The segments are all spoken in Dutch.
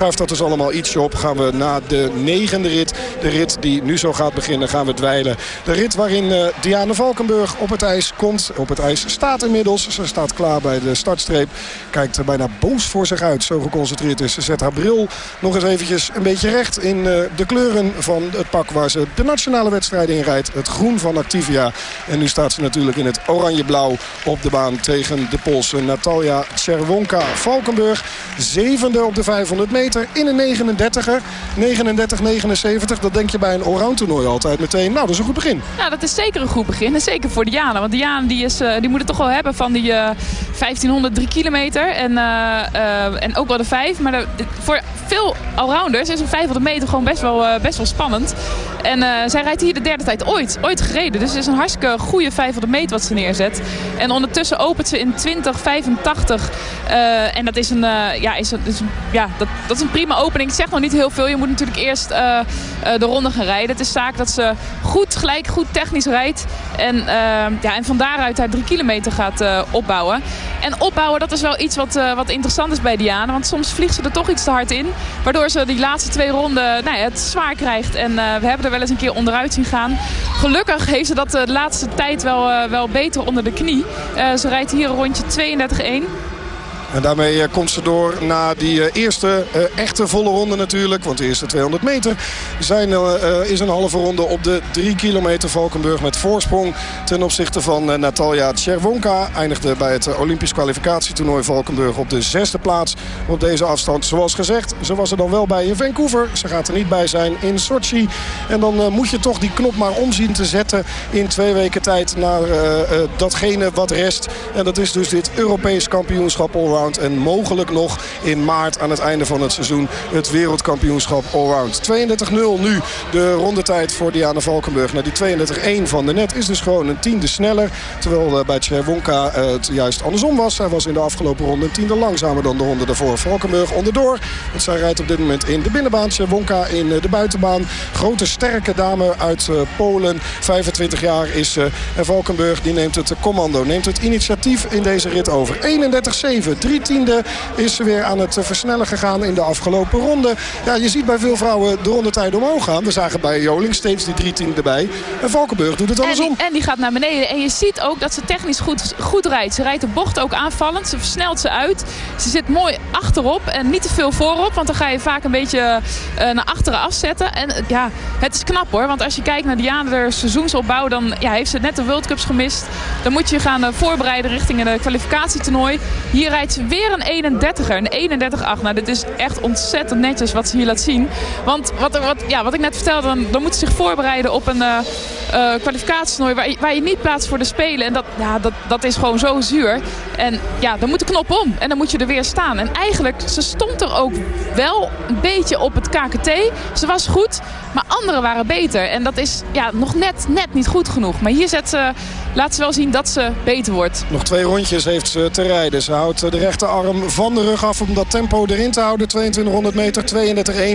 Schuift dat dus allemaal ietsje op. Gaan we na de negende rit, de rit die nu zo gaat beginnen, gaan we dweilen. De rit waarin uh, Diane Valkenburg op het ijs komt. Op het ijs staat inmiddels. Ze staat klaar bij de startstreep. Kijkt er bijna boos voor zich uit. Zo geconcentreerd is. Ze zet haar bril nog eens eventjes een beetje recht in uh, de kleuren van het pak waar ze de nationale wedstrijden in rijdt. Het groen van Activia. En nu staat ze natuurlijk in het oranje-blauw op de baan tegen de Poolse Natalia Czerwonka. Valkenburg zevende op de 500 meter in een 39er. 39-79. Dat denk je bij een allround toernooi altijd meteen. Nou, dat is een goed begin. Ja, dat is zeker een goed begin. En zeker voor Diana. Want Diana die is, uh, die moet het toch wel hebben van die uh, 1503 kilometer. En, uh, en ook wel de 5. Maar voor veel allrounders is een 500 meter gewoon best wel, best wel spannend. En zij rijdt hier de derde tijd ooit, ooit gereden. Dus het is een hartstikke goede 500 meter wat ze neerzet. En ondertussen opent ze in 2085. en dat is een, ja, is, is, ja, dat, dat is een prima opening. Het zegt nog niet heel veel. Je moet natuurlijk eerst uh, uh, de ronde gaan rijden. Het is zaak dat ze goed, gelijk goed technisch rijdt. En, uh, ja, en van daaruit haar drie kilometer gaat opbouwen. En opbouwen, dat is wel iets wat, wat interessant is bij Diana. Want soms vliegt ze er toch iets te hard in. Waardoor ze die laatste twee ronden nou ja, het zwaar krijgt. En we hebben er wel eens een keer onderuit zien gaan. Gelukkig heeft ze dat de laatste tijd wel, wel beter onder de knie. ze rijdt hier een rondje 32-1. En daarmee eh, komt ze door na die eh, eerste uh, echte volle ronde natuurlijk. Want de eerste 200 meter zijn, is een halve ronde op de 3 kilometer Valkenburg met voorsprong. Ten opzichte van Natalia Czerwonka. Eindigde bij het Olympisch kwalificatietoernooi Valkenburg op de zesde plaats op deze afstand. Zoals gezegd, ze was er dan wel bij in Vancouver. Ze gaat er niet bij zijn in Sochi. En dan moet je toch die knop maar omzien te zetten in twee weken tijd naar datgene wat rest. En dat is dus dit Europees kampioenschap en mogelijk nog in maart aan het einde van het seizoen het wereldkampioenschap allround. 32-0 nu de rondetijd voor Diana Valkenburg. naar die 32-1 van de net is dus gewoon een tiende sneller. Terwijl uh, bij Tjerwonka uh, het juist andersom was. Hij was in de afgelopen ronde een tiende langzamer dan de ronde daarvoor. Valkenburg onderdoor. Want zij rijdt op dit moment in de binnenbaan. Tjerwonka in uh, de buitenbaan. Grote sterke dame uit Polen. 25 jaar is. En Valkenburg die neemt het commando. Neemt het initiatief in deze rit over. 31-7 drie tiende is ze weer aan het eh, versnellen gegaan in de afgelopen ronde. Ja, je ziet bij veel vrouwen de rondetijd omhoog gaan. We zagen bij Joling steeds die drie tiende erbij. En Valkenburg doet het andersom. En die, en die gaat naar beneden. En je ziet ook dat ze technisch goed, goed rijdt. Ze rijdt de bocht ook aanvallend. Ze versnelt ze uit. Ze zit mooi achterop en niet te veel voorop. Want dan ga je vaak een beetje uh, naar achteren afzetten. En ja, het is knap hoor. Want als je kijkt naar Diana seizoensopbouw... dan ja, heeft ze net de World Cups gemist. Dan moet je gaan uh, voorbereiden richting een kwalificatietoernooi. Hier rijdt weer een 31er. Een 31-8. Nou, dit is echt ontzettend netjes wat ze hier laat zien. Want wat, wat, ja, wat ik net vertelde, dan, dan moet ze zich voorbereiden op een uh, uh, kwalificatietoernooi waar, waar, je niet plaatst voor de Spelen. En dat, ja, dat, dat is gewoon zo zuur. En ja, dan moet de knop om. En dan moet je er weer staan. En eigenlijk, ze stond er ook wel een beetje op het KKT. Ze was goed, maar anderen waren beter. En dat is ja, nog net, net niet goed genoeg. Maar hier zet ze, laat ze wel zien dat ze beter wordt. Nog twee rondjes heeft ze te rijden. Ze houdt de rechterarm van de rug af om dat tempo erin te houden. 2200 meter,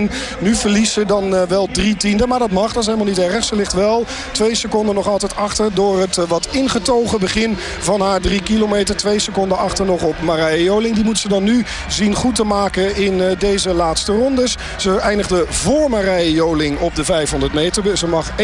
32-1. Nu verliest ze dan uh, wel drie tiende, maar dat mag. Dat is helemaal niet erg. Ze ligt wel twee seconden nog altijd achter door het uh, wat ingetogen begin van haar drie kilometer. Twee seconden achter nog op Marije Joling. Die moet ze dan nu zien goed te maken in uh, deze laatste rondes. Ze eindigde voor Marije Joling op de 500 meter. Ze mag 1,8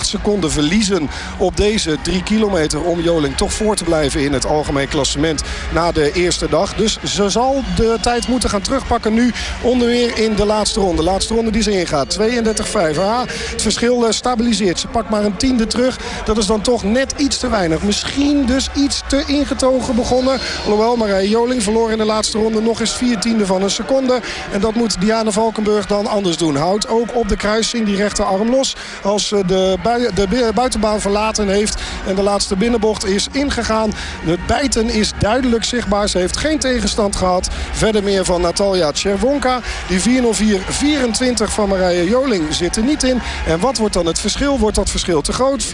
seconden verliezen op deze drie kilometer... om Joling toch voor te blijven in het algemeen klassement na de eerste dag. Dus ze zal de tijd moeten gaan terugpakken nu onderweer in de laatste ronde. De laatste ronde die ze ingaat. 32-5. Ah, het verschil eh, stabiliseert. Ze pakt maar een tiende terug. Dat is dan toch net iets te weinig. Misschien dus iets te ingetogen begonnen. Alhoewel Marije Joling verloor in de laatste ronde nog eens vier tiende van een seconde. En dat moet Diana Valkenburg dan anders doen. Houdt ook op de kruising die rechterarm los. Als ze de, bui de buitenbaan verlaten heeft en de laatste binnenbocht is ingegaan. Het bijten is duidelijk zichtbaar. Ze heeft geen tegenstand gehad. Verder meer van Natalia Czerwonka. Die 4-0-4-24 van Marije Joling zit er niet in. En wat wordt dan het verschil? Wordt dat verschil te groot? 4-0-6-82.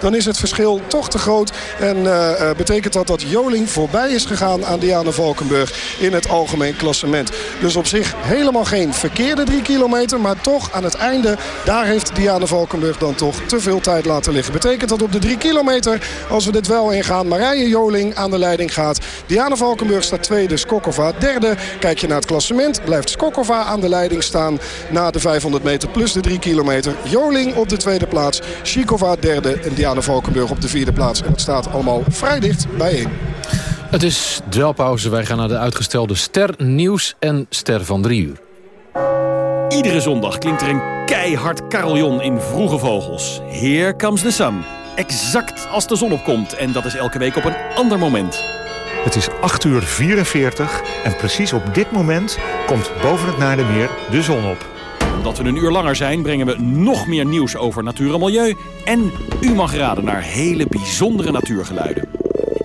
Dan is het verschil toch te groot. En uh, betekent dat dat Joling voorbij is gegaan aan Diana Valkenburg in het algemeen klassement. Dus op zich helemaal geen verkeerde drie kilometer. Maar toch aan het einde, daar heeft Diana Valkenburg dan toch te veel tijd laten liggen. Betekent dat op de drie kilometer, als we dit wel ingaan, Marije Joling aan de leiding gaat plaats. Diana Valkenburg staat tweede, Skokova derde. Kijk je naar het klassement, blijft Skokova aan de leiding staan... na de 500 meter plus de 3 kilometer. Joling op de tweede plaats, Shikova derde en Diana Valkenburg op de vierde plaats. En het staat allemaal vrij dicht bijeen. Het is dwelpauze. Wij gaan naar de uitgestelde Ster Nieuws en Ster van drie uur. Iedere zondag klinkt er een keihard carillon in Vroege Vogels. Here comes the sun. Exact als de zon opkomt. En dat is elke week op een ander moment. Het is 8 uur 44 en precies op dit moment komt boven het Naardenmeer de zon op. Omdat we een uur langer zijn, brengen we nog meer nieuws over natuur en milieu. En u mag raden naar hele bijzondere natuurgeluiden.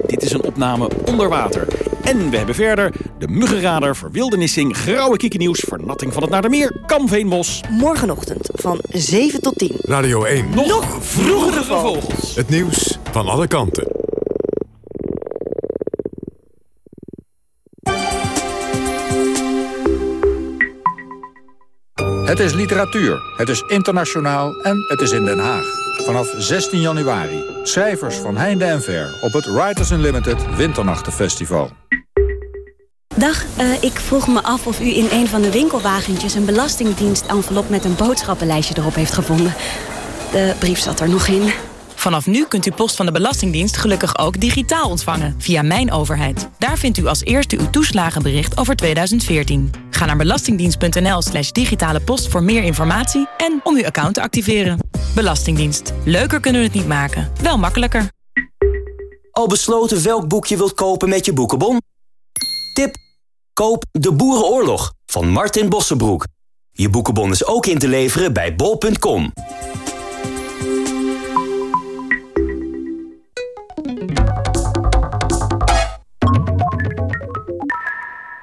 Dit is een opname onder water. En we hebben verder de muggenradar, verwildernissing, grauwe kiekennieuws, vernatting van het Naardermeer, Kamveenbos. Morgenochtend van 7 tot 10. Radio 1. Nog, Nog vroegere vogels. Het nieuws van alle kanten. Het is literatuur, het is internationaal en het is in Den Haag. Vanaf 16 januari. Schrijvers van heinde en ver op het Writers Unlimited Winternachtenfestival. Dag, uh, ik vroeg me af of u in een van de winkelwagentjes... een belastingdienst-envelop met een boodschappenlijstje erop heeft gevonden. De brief zat er nog in. Vanaf nu kunt u post van de Belastingdienst gelukkig ook digitaal ontvangen via Mijn Overheid. Daar vindt u als eerste uw toeslagenbericht over 2014. Ga naar belastingdienst.nl slash digitale post voor meer informatie en om uw account te activeren. Belastingdienst. Leuker kunnen we het niet maken, wel makkelijker. Al besloten welk boek je wilt kopen met je boekenbon? Tip. Koop De Boerenoorlog van Martin Bossenbroek. Je boekenbon is ook in te leveren bij bol.com.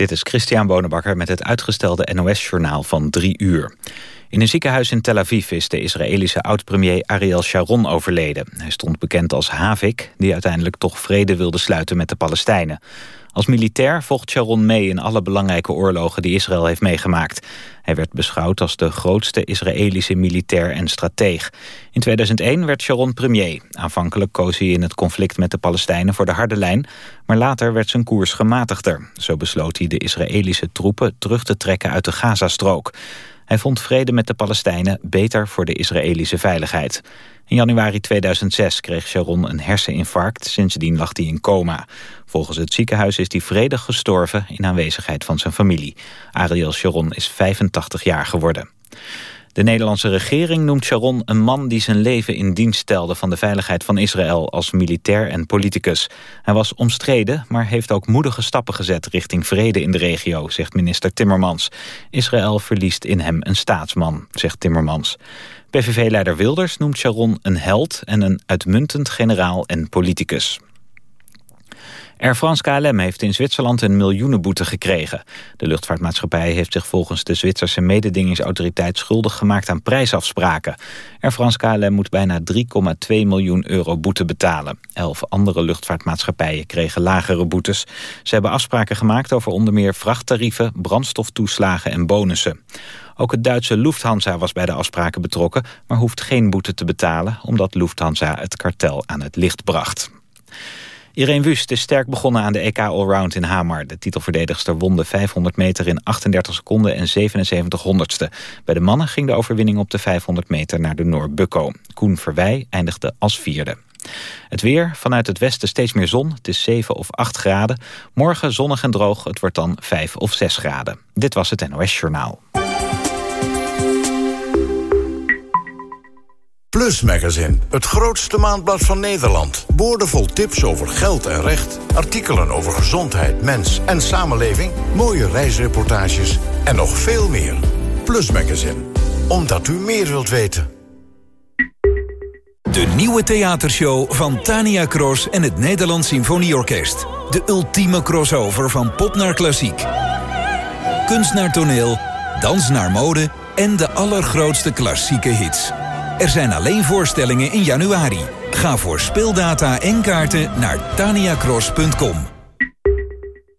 Dit is Christian Bonenbakker met het uitgestelde NOS-journaal van drie uur. In een ziekenhuis in Tel Aviv is de Israëlische oud-premier Ariel Sharon overleden. Hij stond bekend als Havik, die uiteindelijk toch vrede wilde sluiten met de Palestijnen. Als militair vocht Sharon mee in alle belangrijke oorlogen die Israël heeft meegemaakt. Hij werd beschouwd als de grootste Israëlische militair en strateeg. In 2001 werd Sharon premier. Aanvankelijk koos hij in het conflict met de Palestijnen voor de harde lijn... maar later werd zijn koers gematigder. Zo besloot hij de Israëlische troepen terug te trekken uit de Gazastrook. Hij vond vrede met de Palestijnen beter voor de Israëlische veiligheid. In januari 2006 kreeg Sharon een herseninfarct. Sindsdien lag hij in coma. Volgens het ziekenhuis is hij vredig gestorven in aanwezigheid van zijn familie. Ariel Sharon is 85 jaar geworden. De Nederlandse regering noemt Sharon een man die zijn leven in dienst stelde van de veiligheid van Israël als militair en politicus. Hij was omstreden, maar heeft ook moedige stappen gezet richting vrede in de regio, zegt minister Timmermans. Israël verliest in hem een staatsman, zegt Timmermans. PVV-leider Wilders noemt Sharon een held en een uitmuntend generaal en politicus. Air France KLM heeft in Zwitserland een miljoenenboete gekregen. De luchtvaartmaatschappij heeft zich volgens de Zwitserse mededingingsautoriteit schuldig gemaakt aan prijsafspraken. Air France KLM moet bijna 3,2 miljoen euro boete betalen. Elf andere luchtvaartmaatschappijen kregen lagere boetes. Ze hebben afspraken gemaakt over onder meer vrachttarieven, brandstoftoeslagen en bonussen. Ook het Duitse Lufthansa was bij de afspraken betrokken... maar hoeft geen boete te betalen... omdat Lufthansa het kartel aan het licht bracht. Irene Wust is sterk begonnen aan de EK Allround in Hamar. De titelverdedigster won de 500 meter in 38 seconden en 77 honderdste. Bij de mannen ging de overwinning op de 500 meter naar de Noor. Koen Verwij eindigde als vierde. Het weer, vanuit het westen steeds meer zon. Het is 7 of 8 graden. Morgen zonnig en droog, het wordt dan 5 of 6 graden. Dit was het NOS Journaal. Plus Magazine, het grootste maandblad van Nederland. Boordevol tips over geld en recht, artikelen over gezondheid, mens en samenleving, mooie reisreportages en nog veel meer. Plus Magazine, omdat u meer wilt weten. De nieuwe theatershow van Tania Cross en het Nederlands Symfonieorkest. De ultieme crossover van pop naar klassiek. Kunst naar toneel, dans naar mode en de allergrootste klassieke hits. Er zijn alleen voorstellingen in januari. Ga voor speeldata en kaarten naar taniacross.com.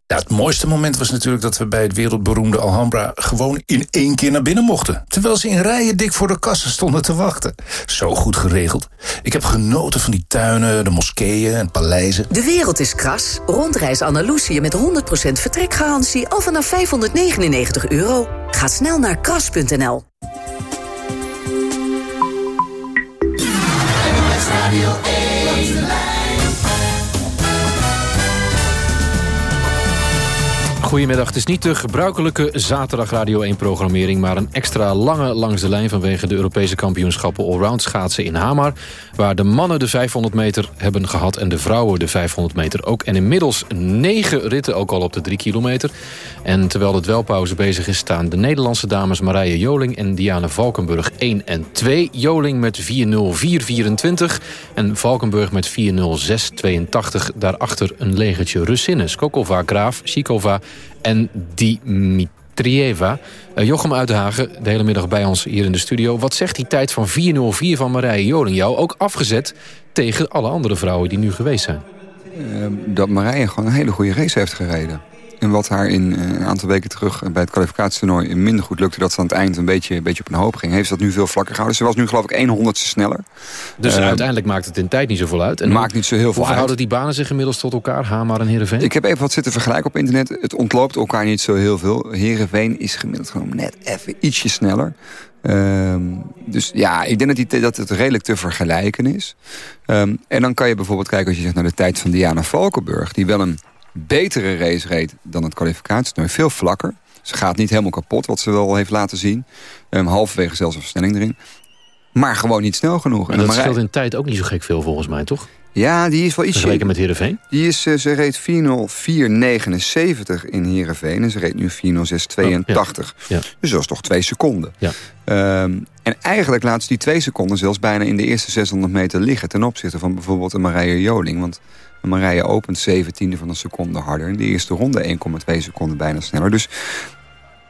Ja, het mooiste moment was natuurlijk dat we bij het wereldberoemde Alhambra... gewoon in één keer naar binnen mochten. Terwijl ze in rijen dik voor de kassen stonden te wachten. Zo goed geregeld. Ik heb genoten van die tuinen, de moskeeën en paleizen. De wereld is kras. Rondreis Andalusië met 100% vertrekgarantie... al vanaf 599 euro. Ga snel naar kras.nl. Radio Goedemiddag, het is niet de gebruikelijke zaterdag Radio 1-programmering... maar een extra lange langs de lijn vanwege de Europese kampioenschappen Allround schaatsen in Hamar... waar de mannen de 500 meter hebben gehad en de vrouwen de 500 meter ook. En inmiddels negen ritten ook al op de 3 kilometer. En terwijl de dwelpauze bezig is staan de Nederlandse dames Marije Joling en Diana Valkenburg 1 en 2. Joling met 4-0-4-24 en Valkenburg met 4-0-6-82. Daarachter een legertje Russinnen, Skokova, Graaf, Shikova en Dimitrieva. Uh, Jochem Uithagen, de hele middag bij ons hier in de studio. Wat zegt die tijd van 4-0-4 van Marije Joling jou? Ook afgezet tegen alle andere vrouwen die nu geweest zijn. Uh, dat Marije gewoon een hele goede race heeft gereden. En wat haar in eh, een aantal weken terug bij het kwalificatietoernooi minder goed lukte... dat ze aan het eind een beetje, een beetje op een hoop ging... heeft ze dat nu veel vlakker gehouden. Ze was nu geloof ik 100 sneller. Dus uh, uiteindelijk maakt het in tijd niet zoveel uit. En maakt niet zo heel veel hoe uit. houden die banen zich inmiddels tot elkaar, Hamar en Heerenveen? Ik heb even wat zitten vergelijken op internet. Het ontloopt elkaar niet zo heel veel. Heerenveen is gemiddeld gewoon net even ietsje sneller. Um, dus ja, ik denk dat, die, dat het redelijk te vergelijken is. Um, en dan kan je bijvoorbeeld kijken als je zegt naar de tijd van Diana Valkenburg... die wel een betere race reed dan het kwalificatietoernooi. Veel vlakker. Ze gaat niet helemaal kapot, wat ze wel heeft laten zien. Um, halverwege zelfs een versnelling erin. Maar gewoon niet snel genoeg. En, en dat scheelt in tijd ook niet zo gek veel volgens mij, toch? Ja, die is wel iets... Vergeleken met Heerenveen? Die is, uh, ze reed 4.04.79 in Heerenveen. En ze reed nu 4.06.82. Oh, ja. ja. Dus dat is toch twee seconden. Ja. Um, en eigenlijk laat ze die twee seconden zelfs bijna in de eerste 600 meter liggen... ten opzichte van bijvoorbeeld een Marije Joling. Want Marije opent 17e van een seconde harder. In de eerste ronde 1,2 seconden bijna sneller. Dus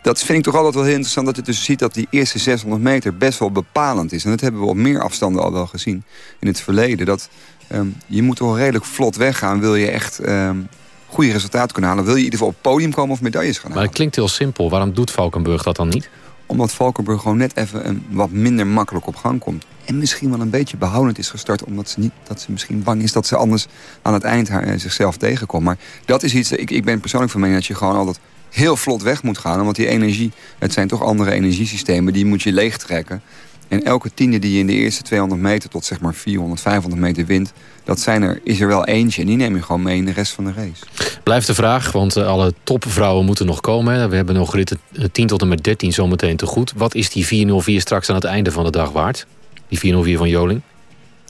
dat vind ik toch altijd wel heel interessant... dat je dus ziet dat die eerste 600 meter best wel bepalend is. En dat hebben we op meer afstanden al wel gezien in het verleden. Dat um, je moet toch redelijk vlot weggaan... wil je echt um, goede resultaten kunnen halen. Wil je in ieder geval op podium komen of medailles gaan halen. Maar het klinkt heel simpel. Waarom doet Valkenburg dat dan niet? Omdat Valkenburg gewoon net even een, wat minder makkelijk op gang komt. En misschien wel een beetje behoudend is gestart... omdat ze, niet, dat ze misschien bang is dat ze anders aan het eind haar, zichzelf tegenkomt. Maar dat is iets... Ik, ik ben persoonlijk van mening dat je gewoon altijd heel vlot weg moet gaan. Want die energie, het zijn toch andere energiesystemen... die moet je leegtrekken. En elke tiende die je in de eerste 200 meter tot zeg maar 400, 500 meter wint... dat zijn er, is er wel eentje en die neem je gewoon mee in de rest van de race. Blijft de vraag, want uh, alle topvrouwen moeten nog komen. We hebben nog ritten 10 tot en met 13 zometeen te goed. Wat is die 4-0-4 straks aan het einde van de dag waard? Die 4-0-4 van Joling?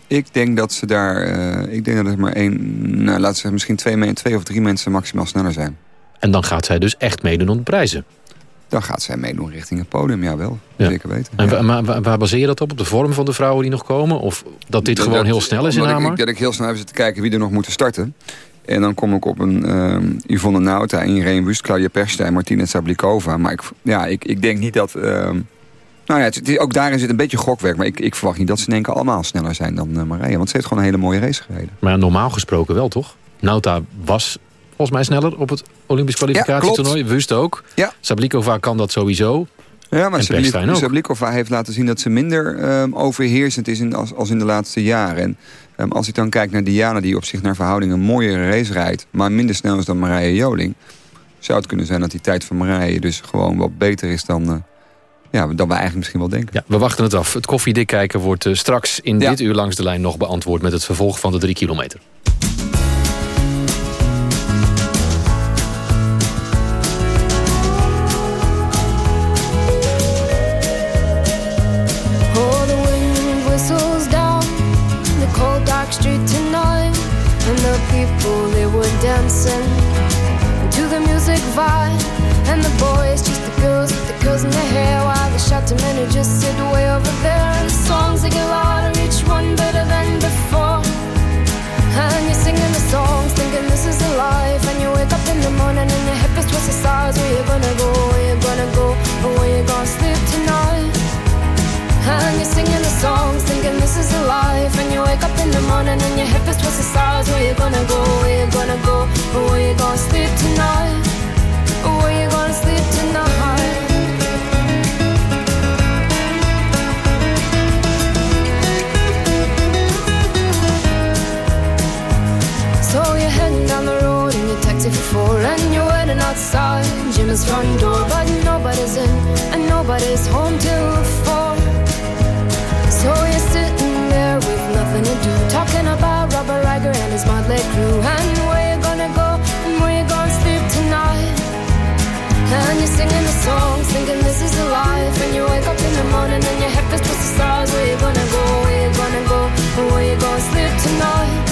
Ik denk dat ze daar, uh, ik denk dat er maar één, nou, laten we misschien twee, twee of drie mensen maximaal sneller zijn. En dan gaat zij dus echt meedoen om de prijzen? Dan gaat zij meedoen richting het podium, jawel. Ja. Zeker weten. En ja. maar waar, baseer je dat op? Op de vorm van de vrouwen die nog komen? Of dat dit dat, gewoon heel snel is in Hamer? Ik, dat ik heel snel heb zitten kijken wie er nog moeten starten. En dan kom ik op een um, Yvonne Nauta, Irene Wust, Claudia Persta en Martina Sablikova. Maar ik, ja, ik, ik denk niet dat... Um, nou ja, het, het, ook daarin zit een beetje gokwerk. Maar ik, ik verwacht niet dat ze in één keer allemaal sneller zijn dan uh, Marije. Want ze heeft gewoon een hele mooie race gereden. Maar normaal gesproken wel, toch? Nauta was volgens mij sneller op het Olympisch kwalificatietoernooi. Ja, Wust ook. Ja. Sablikova kan dat sowieso. Ja, maar Sablikova heeft laten zien dat ze minder um, overheersend is in, als, als in de laatste jaren. En um, als ik dan kijk naar Diana, die op zich naar verhouding een mooiere race rijdt... maar minder snel is dan Marije Joling... zou het kunnen zijn dat die tijd van Marije dus gewoon wat beter is dan... Uh, ja, dan we eigenlijk misschien wel denken. Ja, we wachten het af. Het koffiedik kijken wordt uh, straks in ja. dit uur langs de lijn nog beantwoord... met het vervolg van de drie kilometer. Vibe. And the boys just the girls with the curls in their hair. While the shouting men who just sit way over there. And the songs they get louder, each one better than before. And you're singing the songs, thinking this is a life. And you wake up in the life. gonna go, where you gonna go, or where you gonna sleep tonight? And you're singing the songs, thinking this is a life. And you wake up in the morning and your hip is twisted sides. Where you gonna go, where you gonna go, or where you gonna sleep tonight? Talking about Robert Riger and his motley crew And And you're singing the songs thinking this is a life And you wake up in the morning and your head feels twisted stars Where you gonna go, where you gonna go where you gonna sleep tonight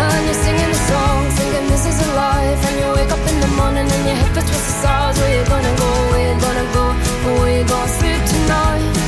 and you're singing the song, thinking this is a life. And you wake up in the morning and your hip is twisted stars. Where you gonna go? Where you gonna go? Where you gonna sleep tonight?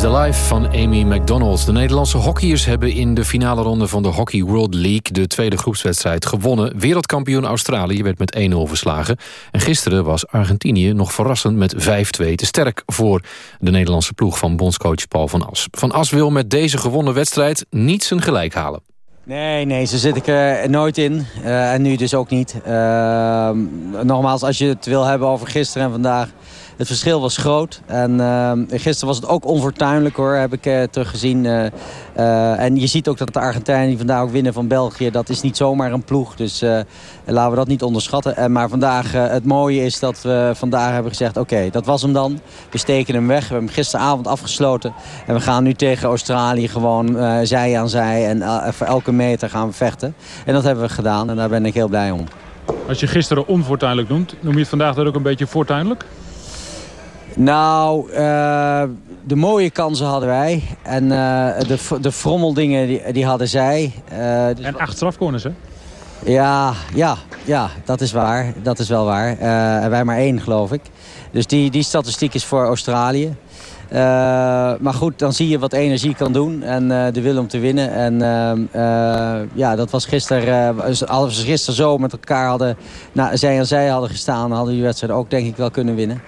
the Life van Amy McDonald. De Nederlandse hockeyers hebben in de finale ronde van de Hockey World League... de tweede groepswedstrijd gewonnen. Wereldkampioen Australië werd met 1-0 verslagen. En gisteren was Argentinië nog verrassend met 5-2 te sterk... voor de Nederlandse ploeg van bondscoach Paul van As. Van As wil met deze gewonnen wedstrijd niet zijn gelijk halen. Nee, nee, zo zit ik er nooit in. Eh, en nu dus ook niet. Uh, nogmaals, als je het wil hebben over gisteren en vandaag... Het verschil was groot. En uh, gisteren was het ook onfortuinlijk hoor, heb ik uh, teruggezien. Uh, uh, en je ziet ook dat de Argentijnen die vandaag ook winnen van België... dat is niet zomaar een ploeg, dus laten we dat niet onderschatten. En, maar vandaag, het mooie is dat we vandaag hebben gezegd... oké, dat was hem dan. We steken hem weg. We hebben hem gisteravond afgesloten. En we gaan nu tegen Australië gewoon zij aan zij. En voor elke meter gaan we vechten. En dat hebben we gedaan en daar ben ik heel blij om. Als je gisteren onfortuinlijk noemt, noem je het vandaag dan ook een beetje fortuinlijk? Nou, uh, de mooie kansen hadden wij. En uh, de, de frommeldingen die, die hadden zij. Uh, dus en acht strafcorners, hè? Ja, ja, ja, dat is waar. Dat is wel waar. en wij maar één, geloof ik. Dus die, die statistiek is voor Australië. maar goed, dan zie je wat energie kan doen. En de wil om te winnen. En ja, dat was gisteren... als we gisteren zo met elkaar hadden... Nou, zij en zij hadden gestaan... hadden die wedstrijd ook denk ik wel kunnen winnen.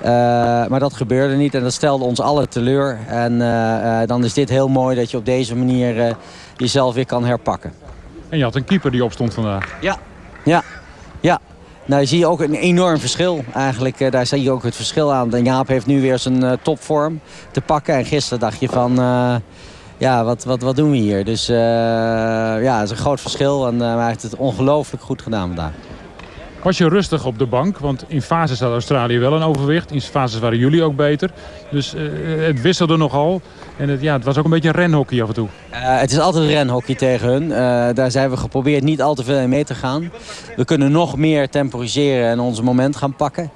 Uh, maar dat gebeurde niet en dat stelde ons alle teleur. En uh, uh, dan is dit heel mooi dat je op deze manier jezelf weer kan herpakken. En je had een keeper die opstond vandaag. Ja, ja, ja. Nou, zie je ook een enorm verschil. Eigenlijk, daar zie je ook het verschil aan. En Jaap heeft nu weer zijn topvorm te pakken. En gisteren dacht je van... ja, wat, wat, wat doen we hier? Dus ja, het is een groot verschil. En hij heeft het ongelooflijk goed gedaan vandaag. Was je rustig op de bank? Want in fases had Australië wel een overwicht. In fases waren jullie ook beter. Dus uh, het wisselde nogal. En het, ja, het was ook een beetje renhockey af en toe. Uh, het is altijd renhockey tegen hun. Daar zijn we geprobeerd niet al te veel in mee te gaan. We kunnen nog meer temporiseren en ons moment gaan pakken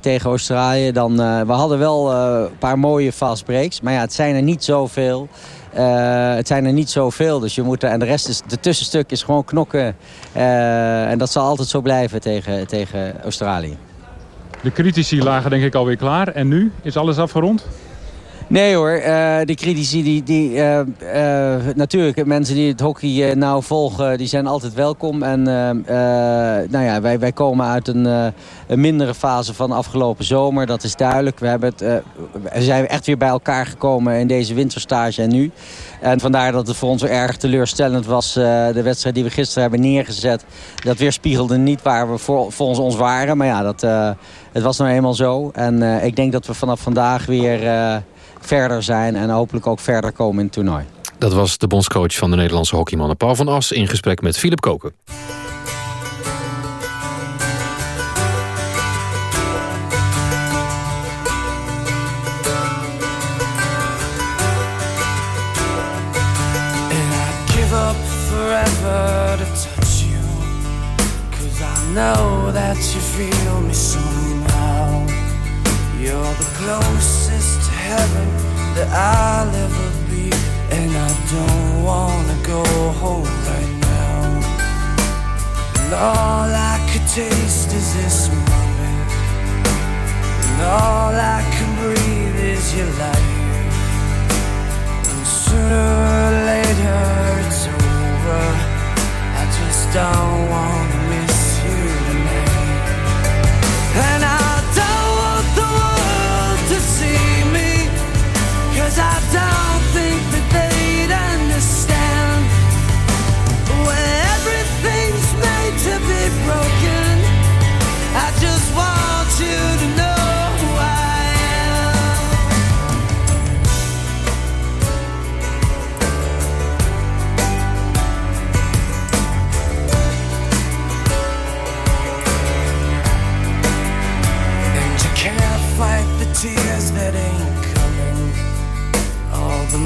tegen Australië. Dan, we hadden wel een paar mooie fast breaks. Maar ja, het zijn er niet zoveel. Uh, het zijn er niet zoveel, dus je moet er, en de rest is, de tussenstuk is gewoon knokken. Uh, en dat zal altijd zo blijven tegen, tegen Australië. De critici lagen denk ik alweer klaar. En nu? Is alles afgerond? Nee hoor, uh, de critici, die, die, uh, uh, natuurlijk, mensen die het hockey nou volgen, die zijn altijd welkom. En nou ja, wij, wij komen uit een, een, mindere fase van afgelopen zomer, dat is duidelijk. We, hebben het, we zijn echt weer bij elkaar gekomen in deze winterstage en nu. En vandaar dat het voor ons erg teleurstellend was, de wedstrijd die we gisteren hebben neergezet. Dat weerspiegelde niet waar we voor, volgens ons waren, maar ja, dat, het was nou eenmaal zo. En ik denk dat we vanaf vandaag weer verder zijn en hopelijk ook verder komen in het toernooi. Dat was de bondscoach van de Nederlandse hockeymannen Paul van As... in gesprek met Philip Koken. know that you feel me somehow You're the closest to heaven that I'll ever be. And I don't wanna go home right now. And all I could taste is this moment. And all I can breathe is your light. And sooner or later it's over. I just don't wanna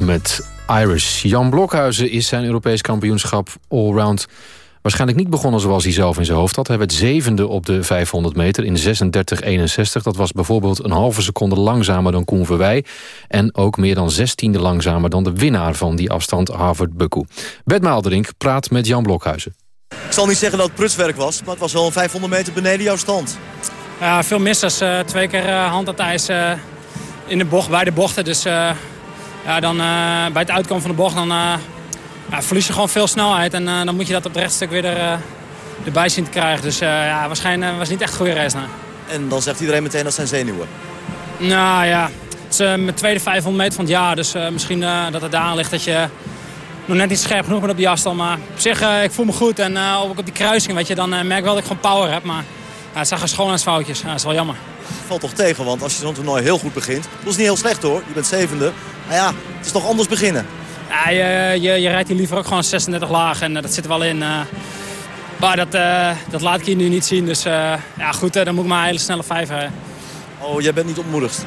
Met Iris. Jan Blokhuizen is zijn Europees kampioenschap allround waarschijnlijk niet begonnen zoals hij zelf in zijn hoofd had. Hij werd zevende op de 500 meter in 36-61. Dat was bijvoorbeeld een halve seconde langzamer dan Koen Verwij. En ook meer dan zestiende langzamer dan de winnaar van die afstand, Harvard Bukku. Bert Maalderink praat met Jan Blokhuizen. Ik zal niet zeggen dat het prutswerk was, maar het was wel een 500 meter beneden jouw stand. Ja, veel missers. Uh, twee keer uh, hand aan het ijs uh, in de bocht, bij de bochten. Dus ja, dan, bij het uitkomen van de bocht dan, ja, verlies je gewoon veel snelheid. En dan moet je dat op het rechtstuk weer er, erbij zien te krijgen. Dus ja, waarschijnlijk was niet echt een goede race. En dan zegt iedereen meteen dat zijn zenuwen. Nou ja, het is mijn tweede 500 meter van het jaar. Dus misschien dat het daar ligt dat je nog net niet scherp genoeg bent op die afstand. Maar op zich, ik voel me goed. En ook op die kruising, weet je, dan merk ik wel dat ik gewoon power heb. Maar Ja, het zag er schoonheidsfoutjes. Ja, dat is wel jammer. Valt toch tegen, want als je zo'n toernooi heel goed begint... dat is niet heel slecht hoor, je bent zevende. Maar ja, het is toch anders beginnen. Ja, je, je, je rijdt hier liever ook gewoon 36 laag en dat zit er wel in. maar dat, dat laat ik hier nu niet zien. Dus ja, goed, dan moet ik maar een hele snelle vijf rijden. Oh, jij bent niet ontmoedigd?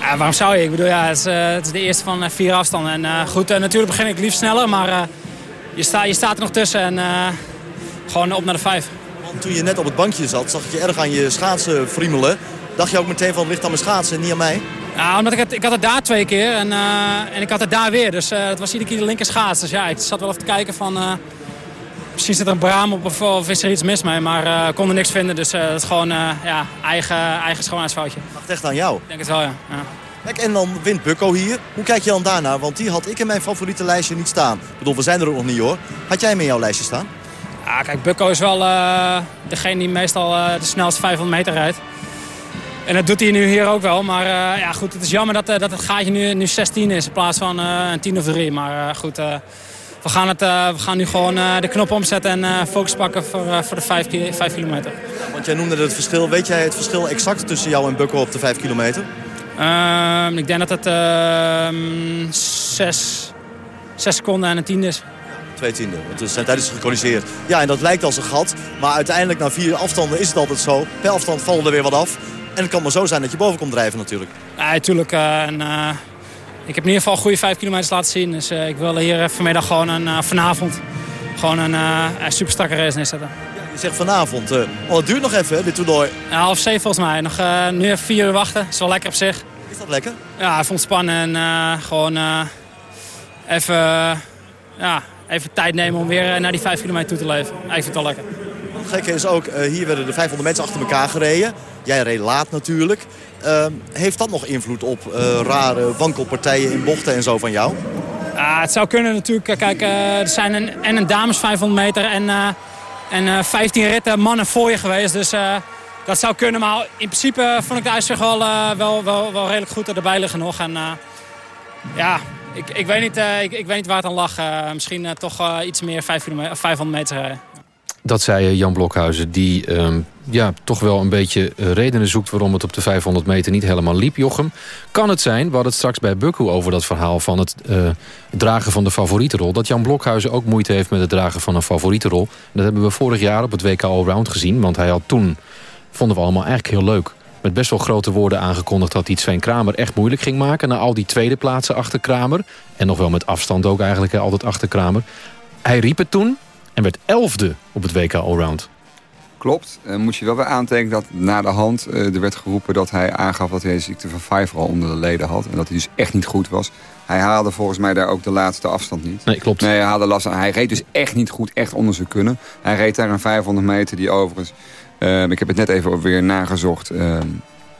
Ja, waarom zou je? Ik bedoel, ja, het, is, het is de eerste van vier afstanden. En goed, natuurlijk begin ik liefst sneller, maar je, sta, je staat er nog tussen en gewoon op naar de vijf. Want toen je net op het bankje zat, zag ik je erg aan je schaatsen friemelen. Dacht je ook meteen van, het ligt aan mijn schaatsen en niet aan mij? Ja, omdat ik het, ik had het daar twee keer en, uh, en ik had het daar weer. Dus uh, het was iedere keer de linker schaats. Dus ja, ik zat wel even te kijken van... Uh, misschien zit er een braam op of, of, is er iets mis mee. Maar ik kon er niks vinden. Dus dat is gewoon ja, eigen, eigen schoonheidsfoutje. Lag echt aan jou? Ik denk het wel, ja. ja. Kijk, en dan wint Bukko hier. Hoe kijk je dan daarnaar? Want die had ik in mijn favoriete lijstje niet staan. Ik bedoel, we zijn er ook nog niet hoor. Had jij hem in jouw lijstje staan? Ja, kijk, Bukko is wel degene die meestal de snelste 500 meter rijdt. En dat doet hij nu hier ook wel. Maar uh, ja, goed, het is jammer dat, dat het gaatje nu, nu 16 is in plaats van een 10 of 3. Maar goed, we, gaan het, we gaan nu gewoon de knop omzetten en focus pakken voor, voor de 5, 5 kilometer. want jij noemde het verschil. Weet jij het verschil exact tussen jou en Bukko op de 5 kilometer? Ehm, ik denk dat het 6 ehm, seconden en een tiende is twee tiende. Want zijn tijdens gecorrigeerd. Ja, en dat lijkt als een gat. Maar uiteindelijk na vier afstanden is het altijd zo. Per afstand vallen er weer wat af. En het kan maar zo zijn dat je boven komt drijven natuurlijk. Ja, natuurlijk. Uh, en, uh, ik heb in ieder geval goede vijf kilometers laten zien. Dus uh, ik wil hier vanmiddag gewoon een, vanavond gewoon een super strakke race neerzetten. Je zegt vanavond. oh, het duurt nog even, dit toernooi. Ja, half zeven volgens mij. Nog, nu even vier uur wachten. Dat is wel lekker op zich. Is dat lekker? Ja, het spannend. En gewoon even... ja, even tijd nemen om weer naar die 5 kilometer toe te leven. Ik vind het wel lekker. Het gekke is ook, hier werden de 500 mensen achter elkaar gereden. Jij reed laat natuurlijk. Uh, heeft dat nog invloed op uh, rare wankelpartijen in bochten en zo van jou? Ja, het zou kunnen natuurlijk. Kijk, uh, er zijn een, en een dames 500 meter en, uh, en 15 ritten mannen voor je geweest. Dus dat zou kunnen. Maar in principe vond ik de ijsweg wel, wel, wel, wel redelijk goed erbij liggen nog. En ja, ik, ik, weet niet, ik, ik, weet niet waar het aan lag. Misschien toch iets meer 500 meter. Dat zei Jan Blokhuizen, die um, ja, toch wel een beetje redenen zoekt... waarom het op de 500 meter niet helemaal liep, Jochem. Kan het zijn, we hadden het straks bij Bukku over dat verhaal... van het dragen van de favorietenrol... dat Jan Blokhuizen ook moeite heeft met het dragen van een favorietenrol. Dat hebben we vorig jaar op het WK Allround gezien. Want hij had toen, vonden we allemaal eigenlijk heel leuk met best wel grote woorden aangekondigd... dat hij Sven Kramer echt moeilijk ging maken... na al die tweede plaatsen achter Kramer. En nog wel met afstand ook eigenlijk, altijd achter Kramer. Hij riep het toen en werd elfde op het WK Allround. Klopt. Uh, moet je wel weer aantekenen dat na de hand uh, er werd geroepen dat hij aangaf dat hij de ziekte van Pfeiffer al onder de leden had. En dat hij dus echt niet goed was. Hij haalde volgens mij daar ook de laatste afstand niet. Nee, klopt. Nee, hij, haalde last aan. hij reed dus echt niet goed, echt onder zijn kunnen. Hij reed daar een 500 meter die overigens Ehm, ik heb het net even weer nagezocht.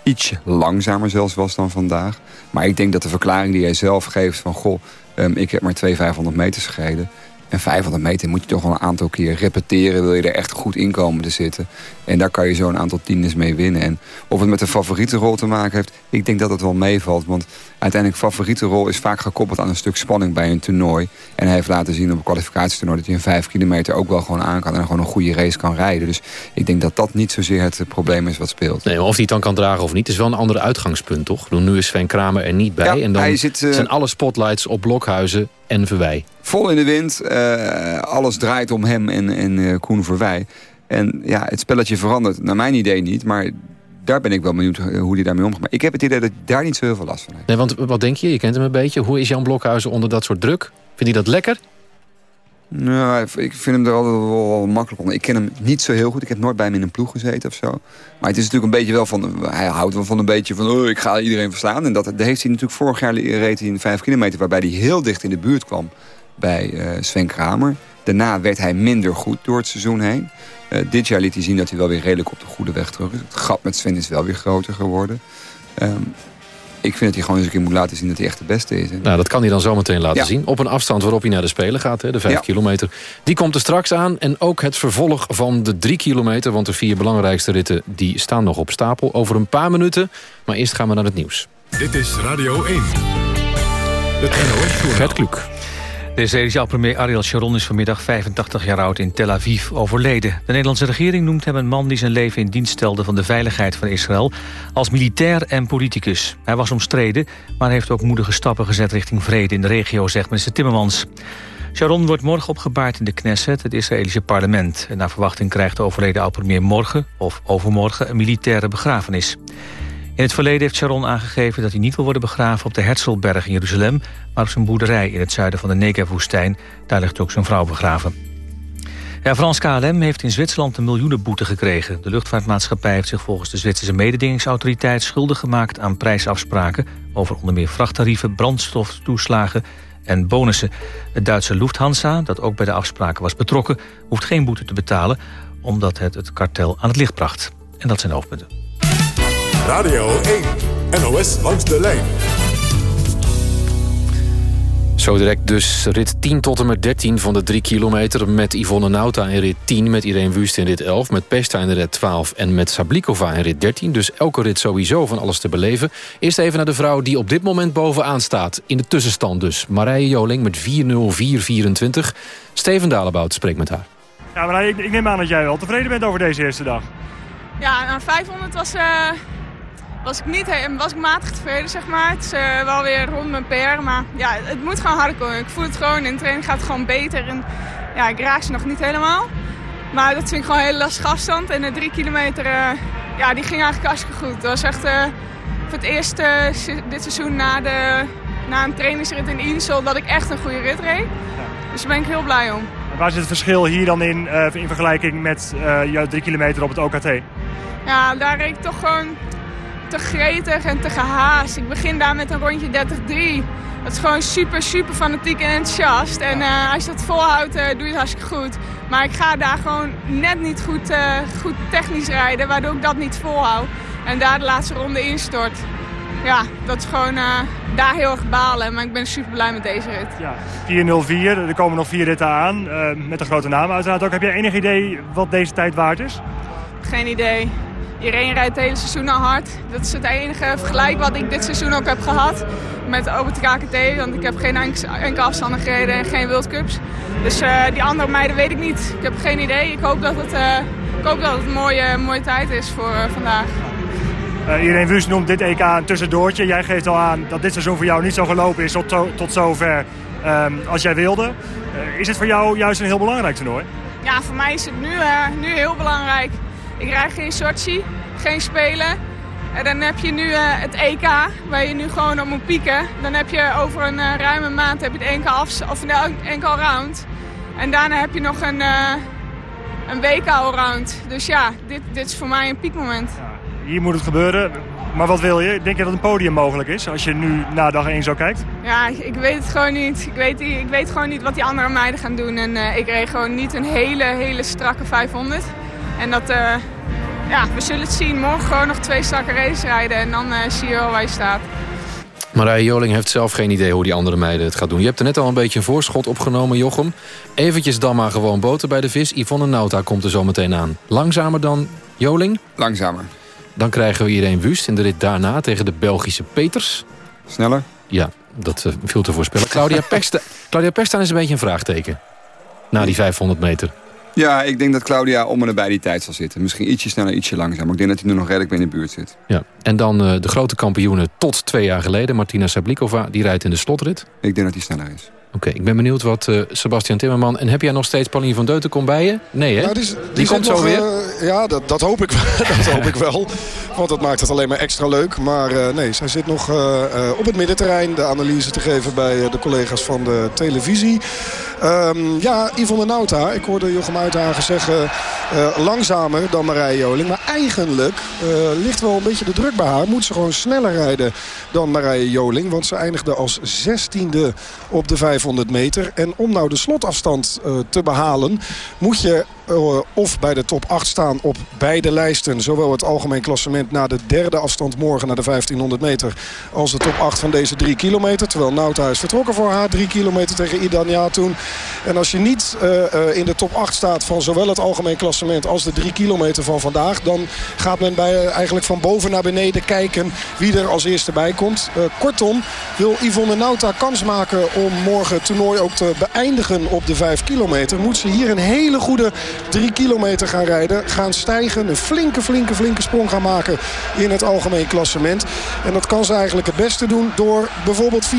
Iets langzamer zelfs was dan vandaag. Maar ik denk dat de verklaring die hij zelf geeft van... goh, ehm, ik heb maar twee 500 meters gereden. En 500 meter moet je toch wel een aantal keer repeteren... wil je er echt goed in komen te zitten. En daar kan je zo'n aantal tieners mee winnen. En of het met een favoriete rol te maken heeft... ik denk dat het wel meevalt. Want uiteindelijk favoriete rol is vaak gekoppeld aan een stuk spanning bij een toernooi. En hij heeft laten zien op een kwalificatietoernooi... dat hij een 5 kilometer ook wel gewoon aan kan... en gewoon een goede race kan rijden. Dus ik denk dat dat niet zozeer het probleem is wat speelt. Nee, maar of hij het dan kan dragen of niet... is wel een ander uitgangspunt, toch? Nu is Sven Kramer er niet bij. en dan zit, uh... zijn alle spotlights op Blokhuizen en Verwij. Vol in de wind. Uh, alles draait om hem en, en uh, Koen Verwij. En ja, het spelletje verandert. Naar mijn idee niet, maar daar ben ik wel benieuwd hoe hij daarmee omgaat. Maar ik heb het idee dat daar niet zo heel veel last van heeft. Nee, want wat denk je? Je kent hem een beetje. Hoe is Jan Blokhuizen onder dat soort druk? Vindt hij dat lekker? Nou, ik vind hem er altijd wel, makkelijk onder. Ik ken hem niet zo heel goed. Ik heb nooit bij hem in een ploeg gezeten of zo. Maar het is natuurlijk een beetje wel van... Hij houdt wel van een beetje van... Oh, ik ga iedereen verslaan. En dat, dat heeft hij natuurlijk vorig jaar reed hij in 5 kilometer... waarbij hij heel dicht in de buurt kwam bij uh, Sven Kramer. Daarna werd hij minder goed door het seizoen heen. Uh, dit jaar liet hij zien dat hij wel weer redelijk op de goede weg terug is. Het gat met Sven is wel weer groter geworden. Um, ik vind dat hij gewoon eens een keer moet laten zien dat hij echt de beste is. Nou, dat kan hij dan zometeen laten ja. zien. Op een afstand waarop hij naar de Spelen gaat, hè, de 5 ja. kilometer. Die komt er straks aan. En ook het vervolg van de 3 kilometer. Want de vier belangrijkste ritten die staan nog op stapel. Over een paar minuten. Maar eerst gaan we naar het nieuws. Dit is Radio 1. Het NOS Gert Kluk. De Israëlische premier Ariel Sharon is vanmiddag 85 jaar oud in Tel Aviv overleden. De Nederlandse regering noemt hem een man die zijn leven in dienst stelde... van de veiligheid van Israël als militair en politicus. Hij was omstreden, maar heeft ook moedige stappen gezet... richting vrede in de regio, zegt minister Timmermans. Sharon wordt morgen opgebaard in de Knesset, het Israëlische parlement. En naar verwachting krijgt de overleden oud-premier morgen of overmorgen... een militaire begrafenis. In het verleden heeft Sharon aangegeven dat hij niet wil worden begraven op de Herzlberg in Jeruzalem, maar op zijn boerderij in het zuiden van de Negev-woestijn. Daar ligt ook zijn vrouw begraven. Ja, Frans KLM heeft in Zwitserland een miljoenenboete gekregen. De luchtvaartmaatschappij heeft zich volgens de Zwitserse mededingingsautoriteit schuldig gemaakt aan prijsafspraken over onder meer vrachttarieven, brandstoftoeslagen en bonussen. Het Duitse Lufthansa, dat ook bij de afspraken was betrokken, hoeft geen boete te betalen omdat het het kartel aan het licht bracht. En dat zijn hoofdpunten. Radio 1, NOS langs de lijn. Zo direct dus rit 10 tot en met 13 van de 3 kilometer... met Yvonne Nauta in rit 10, met Irene Wust in rit 11... met Pesta in de rit 12 en met Sablikova in rit 13. Dus elke rit sowieso van alles te beleven. Eerst even naar de vrouw die op dit moment bovenaan staat. In de tussenstand dus. Marije Joling met 4-0-4-24. Steven Dalebout spreekt met haar. Ja, Marije, ik, ik neem aan dat jij wel tevreden bent over deze eerste dag. Ja, na 500 was, uh, was ik niet was ik matig tevreden, zeg maar. Het is uh, wel weer rond mijn PR, maar ja, het moet gewoon harder komen. Ik voel het gewoon, in de training gaat het gewoon beter. En ja, ik raak ze nog niet helemaal. Maar dat vind ik gewoon een hele lastige afstand. En de drie kilometer, uh, ja, die ging eigenlijk hartstikke goed. Dat was echt voor het eerst dit seizoen na, de, na een trainingsrit in Insel dat ik echt een goede rit reed. Dus daar ben ik heel blij om. Waar zit het verschil hier dan in, in vergelijking met jouw drie kilometer op het OKT? Ja, daar reed ik toch gewoon te gretig en te gehaast. Ik begin daar met een rondje 30-3. Dat is gewoon super, super fanatiek en enthousiast. En uh, als je dat volhoudt, doe je het hartstikke goed. Maar ik ga daar gewoon net niet goed, goed technisch rijden, waardoor ik dat niet volhoud. En daar de laatste ronde instort. Ja, dat is gewoon daar heel erg balen. Maar ik ben super blij met deze rit. Ja, 4-0-4, er komen nog vier ritten aan. Met een grote naam uiteraard ook. Heb je enig idee wat deze tijd waard is? Geen idee. Iedereen rijdt het hele seizoen al hard. Dat is het enige vergelijk wat ik dit seizoen ook heb gehad. Met de KKT, want ik heb geen enkele afstanden gereden en geen World Cups. Dus uh, die andere meiden weet ik niet. Ik heb geen idee. Ik hoop dat het, uh, ik hoop dat het een mooie, mooie tijd is voor vandaag. Uh, iedereen Wust noemt dit EK een tussendoortje. Jij geeft al aan dat dit seizoen voor jou niet zo gelopen is tot, tot zover um, als jij wilde. Is het voor jou juist een heel belangrijk toernooi? Ja, voor mij is het nu, nu heel belangrijk. Ik rijd geen Sochi, geen Spelen. En dan heb je nu het EK, waar je nu gewoon op moet pieken. Dan heb je over een ruime maand heb je het enkel, af, of een enkel round. En daarna heb je nog een, een WK-round. Dus ja, dit, dit is voor mij een piekmoment. Ja hier moet het gebeuren. Maar wat wil je? Denk je dat een podium mogelijk is als je nu na dag 1 zo kijkt? Ja, ik weet het gewoon niet. Ik weet, ik weet gewoon niet wat die andere meiden gaan doen. En uh, ik reed gewoon niet een hele, hele strakke 500. En dat, uh, ja, we zullen het zien. Morgen gewoon nog twee strakke races rijden en dan uh, zie je wel waar je staat. Marije Joling heeft zelf geen idee hoe die andere meiden het gaat doen. Je hebt er net al een beetje een voorschot opgenomen, Jochem. Eventjes dan maar gewoon boter bij de vis. Yvonne Nauta komt er zo meteen aan. Langzamer dan Joling? Langzamer. Dan krijgen we iedereen Wust in de rit daarna tegen de Belgische Peters. Sneller? Ja, dat uh, viel te voorspellen. Claudia Pesta, Claudia is een beetje een vraagteken. Na die 500 meter. Ja, ik denk dat Claudia om en bij die tijd zal zitten. Misschien ietsje sneller, ietsje langzamer. Ik denk dat hij nu nog redelijk bij in de buurt zit. Ja. En dan uh, de grote kampioene tot twee jaar geleden. Martina Sablikova, die rijdt in de slotrit. Ik denk dat hij sneller is. Oké, ik ben benieuwd wat uh, Sebastian Timmerman... En heb jij nog steeds Pauline van Deutenkom bij je? Nee, hè? Ja, die, die, komt zo nog, weer? Uh, ja, dat, dat, hoop ik, dat hoop ik wel. Want dat maakt het alleen maar extra leuk. Maar uh, nee, zij zit nog op het middenterrein... de analyse te geven bij de collega's van de televisie. Um, ja, Yvonne Nauta. Ik hoorde Jochem Uithagen zeggen... langzamer dan Marije Joling. Maar eigenlijk ligt wel een beetje de druk bij haar. Moet ze gewoon sneller rijden dan Marije Joling. Want ze eindigde als zestiende op de 500 meter. En om nou de slotafstand uh, te behalen moet je uh, of bij de top 8 staan op beide lijsten. Zowel het algemeen klassement na de derde afstand morgen naar de 1500 meter... als de top 8 van deze 3 kilometer. Terwijl Nauta is vertrokken voor haar 3 kilometer tegen Idan toen. En als je niet uh, uh, in de top 8 staat van zowel het algemeen klassement... als de 3 kilometer van vandaag... dan gaat men bij, eigenlijk van boven naar beneden kijken wie er als eerste bij komt. kortom, wil Yvonne Nauta kans maken om morgen het toernooi ook te beëindigen op de 5 kilometer... moet ze hier een hele goede 3 kilometer gaan rijden. Gaan stijgen, een flinke, flinke, flinke sprong gaan maken in het algemeen klassement. En dat kan ze eigenlijk het beste doen door bijvoorbeeld 4.03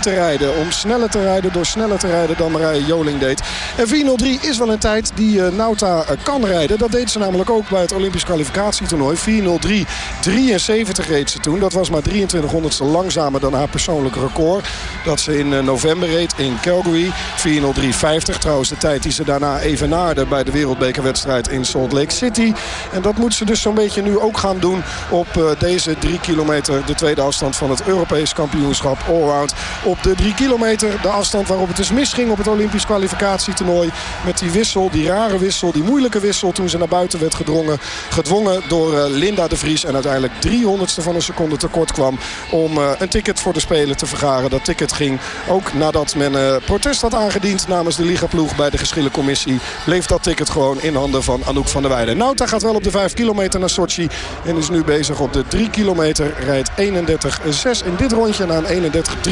te rijden. Om sneller te rijden, door sneller te rijden dan Marije Joling deed. En 4.03 is wel een tijd die uh, Nauta uh, kan rijden. Dat deed ze namelijk ook bij het Olympisch kwalificatietoernooi. 4.03, 73 reed ze toen. Dat was maar 23 honderdste langzamer dan haar persoonlijke record. Dat ze in uh, november reed in Calgary. 4.03.50 trouwens de tijd die ze daarna evenaarde bij de wereldbekerwedstrijd in Salt Lake City. En dat moet ze dus zo'n beetje nu ook gaan doen op uh, deze 3 kilometer. De tweede afstand van het Europees kampioenschap allround. Op de 3 kilometer de afstand waarop het dus misging op het Olympisch kwalificatietoernooi. Met die wissel, die rare wissel, die moeilijke wissel toen ze naar buiten werd gedrongen. Gedwongen door uh, Linda de Vries. En uiteindelijk 300ste van een seconde tekort kwam om uh, een ticket voor de Spelen te vergaren. Dat ticket ging ook nadat men protest had aangediend namens de Ligaploeg bij de geschillencommissie. Bleef dat ticket gewoon in handen van Anouk van der Weijden. Nauta gaat wel op de 5 kilometer naar Sochi. En is nu bezig op de 3 kilometer. Rijdt 31-6 in dit rondje na een 31-3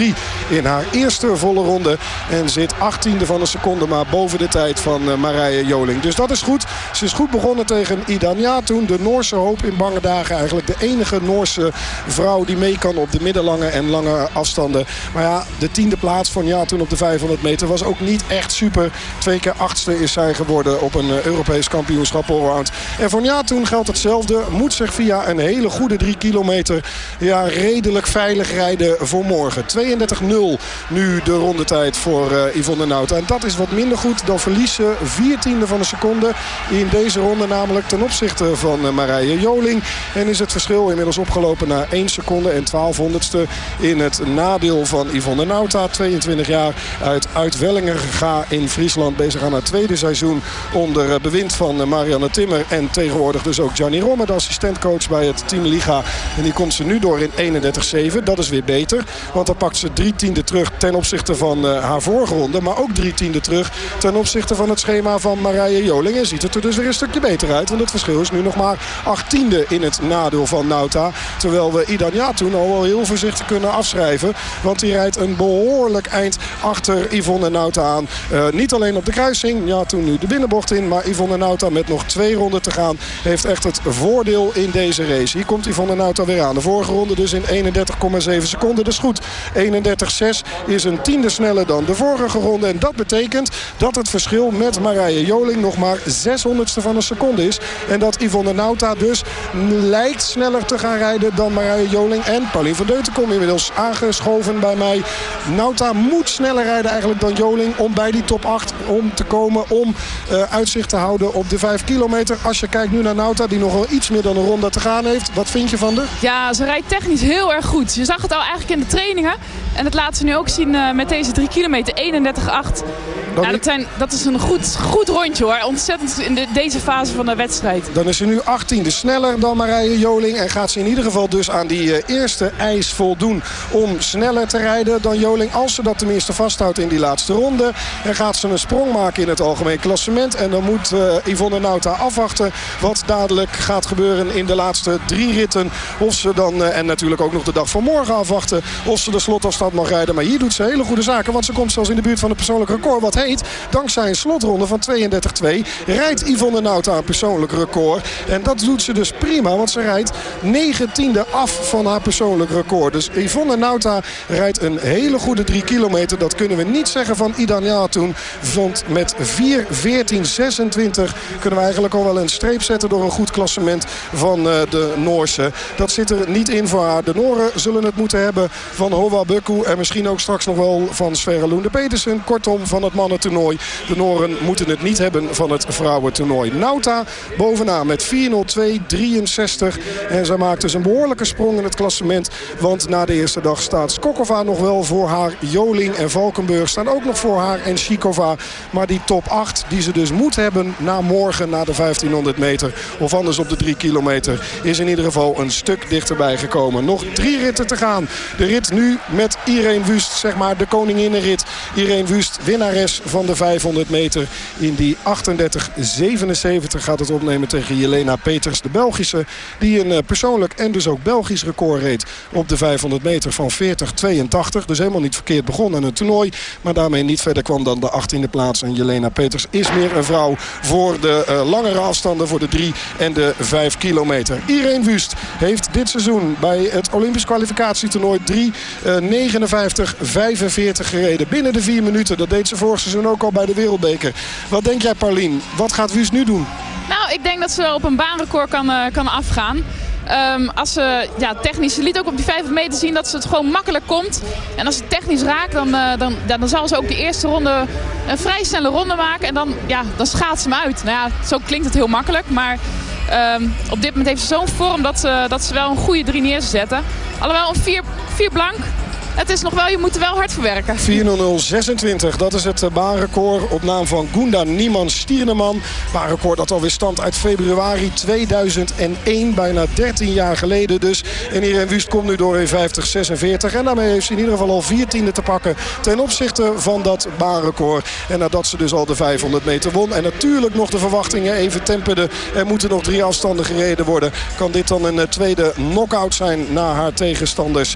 in haar eerste volle ronde. En zit 18e van een seconde maar boven de tijd van uh, Marije Joling. Dus dat is goed. Ze is goed begonnen tegen Idania toen. De Noorse hoop in bange dagen. Eigenlijk de enige Noorse vrouw die mee kan op de middellange en lange afstanden. Maar ja, de tiende plaats van ja toen op de 500 meter was ook niet echt super. Twee keer achtste is zij geworden op een uh, Europees kampioenschap allround. En voor ja toen geldt hetzelfde. Moet zich via een hele goede drie kilometer ja, redelijk veilig rijden voor morgen. 32-0 nu de rondetijd voor uh, Yvonne Nauta. En dat is wat minder goed. Dan ze viertiende van een seconde in deze ronde. Namelijk ten opzichte van uh, Marije Joling. En is het verschil inmiddels opgelopen naar 1 seconde en 1200ste in het nadeel van Yvonne Nauta. 22 jaar uit Uitwellingen gegaan in Friesland. Bezig aan haar tweede seizoen onder bewind van Marianne Timmer. En tegenwoordig dus ook Gianni Romme, de assistentcoach bij het Team Liga. En die komt ze nu door in 31-7. Dat is weer beter. Want dan pakt ze drie tiende terug ten opzichte van uh, haar vorige ronde. Maar ook drie tiende terug ten opzichte van het schema van Marije Joling. En ziet het er dus weer een stukje beter uit. Want het verschil is nu nog maar achttiende in het nadeel van Nauta. Terwijl we Idan Ja toen al wel heel voorzichtig kunnen afschrijven. Want die rijdt een behoorlijk eind achter Yvonne Nauta aan. Niet alleen op de kruising. Ja, toen nu de binnenbocht in. Maar Yvonne Nauta met nog twee ronden te gaan heeft echt het voordeel in deze race. Hier komt Yvonne Nauta weer aan. De vorige ronde dus in 31,7 seconden. Is goed. 31,6 is een tiende sneller dan de vorige ronde. En dat betekent dat het verschil met Marije Joling nog maar 600ste van een seconde is. En dat Yvonne Nauta dus lijkt sneller te gaan rijden dan Marije Joling. En Pauline van Deuten komt inmiddels aangeschoven bij mij. Nauta moet sneller rijden eigenlijk dan Joling om bij die top 8 om te komen. Om uh, uitzicht te houden op de 5 kilometer. Als je kijkt nu naar Nauta die nog wel iets meer dan een ronde te gaan heeft. Wat vind je van de? Ja, ze rijdt technisch heel erg goed. Je zag het al eigenlijk in de trainingen. En dat laten ze nu ook zien uh, met deze 3 kilometer. 31,8. Ja, dat, zijn, dat is een goed, goed rondje hoor. Ontzettend in de, deze fase van de wedstrijd. Dan is ze nu 18e sneller dan Marije Joling. En gaat ze in ieder geval dus aan die uh, eerste eis voldoen om sneller te rijden dan Joling. Als ze dat tenminste vasthoudt in die laatste ronde. En gaat ze een sprong maken in het algemeen klassement. En dan moet uh, Yvonne Nauta afwachten wat dadelijk gaat gebeuren in de laatste drie ritten. Of ze dan, en natuurlijk ook nog de dag van morgen afwachten, of ze de slotafstand mag rijden. Maar hier doet ze hele goede zaken, want ze komt zelfs in de buurt van het persoonlijk record. Wat dankzij een slotronde van 32-2, rijdt Yvonne Nauta een persoonlijk record. En dat doet ze dus prima, want ze rijdt 19e af van haar persoonlijk record. Dus Yvonne Nauta rijdt een hele goede 3 kilometer. Dat kunnen we niet zeggen van Idan toen. Want met 4, 14, 26 kunnen we eigenlijk al wel een streep zetten door een goed klassement van uh, de Noorse. Dat zit er niet in voor haar. De Noren zullen het moeten hebben van Hova Bukku. En misschien ook straks nog wel van Sverre Loende Petersen. Kortom van het het toernooi. De Noren moeten het niet hebben van het vrouwentoernooi. Nauta bovenaan met 4-0-2-63. En zij maakt dus een behoorlijke sprong in het klassement. Want na de eerste dag staat Skokova nog wel voor haar. Joling en Valkenburg staan ook nog voor haar en Shikova. Maar die top 8 die ze dus moet hebben na morgen na de 1500 meter. Of anders op de 3 kilometer is in ieder geval een stuk dichterbij gekomen. Nog drie ritten te gaan. De rit nu met Irene Wust, zeg maar de koninginnenrit. Irene Wust, winnares van de 500 meter. In die 38-77 gaat het opnemen tegen Jelena Peters, de Belgische. Die een eh, persoonlijk en dus ook Belgisch record reed op de 500 meter van 40-82. Dus helemaal niet verkeerd begonnen aan het toernooi. Maar daarmee niet verder kwam dan de 18e plaats. En Jelena Peters is meer een vrouw voor de uh, langere afstanden. Voor de 3 en de 5 kilometer. Irene Wust heeft dit seizoen bij het Olympisch kwalificatietoernooi 3 uh, 59 45 gereden. Binnen de 4 minuten. Dat deed ze vorig seizoen ook al bij de Wereldbeker. Wat denk jij Paulien? Wat gaat Wust nu doen? Nou, ik denk dat ze op een baanrecord kan, uh, kan afgaan. Um, als ze ja, technisch, liet ook op die 5 meter zien dat ze het gewoon makkelijk komt. En als ze technisch raakt, dan, uh, dan, dan, zal ze ook de eerste ronde een vrij snelle ronde maken. En dan, ja, dan ze hem uit. Nou ja, zo klinkt het heel makkelijk. Maar um, op dit moment heeft ze zo'n vorm dat ze, dat ze wel een goede drie neerzetten. Alhoewel een 4 blank het is nog wel, je moet er wel hard voor werken. 4.00.26, dat is het baanrecord op naam van Gunda Nieman Stierneman. Baanrecord dat alweer stand uit februari 2001, bijna 13 jaar geleden dus. En Irene Wust komt nu door in 50.46. En daarmee heeft ze in ieder geval al 14e te pakken ten opzichte van dat baanrecord. En nadat ze dus al de 500 meter won. En natuurlijk nog de verwachtingen even temperde. Er moeten nog drie afstanden gereden worden. Kan dit dan een tweede knockout zijn na haar tegenstanders.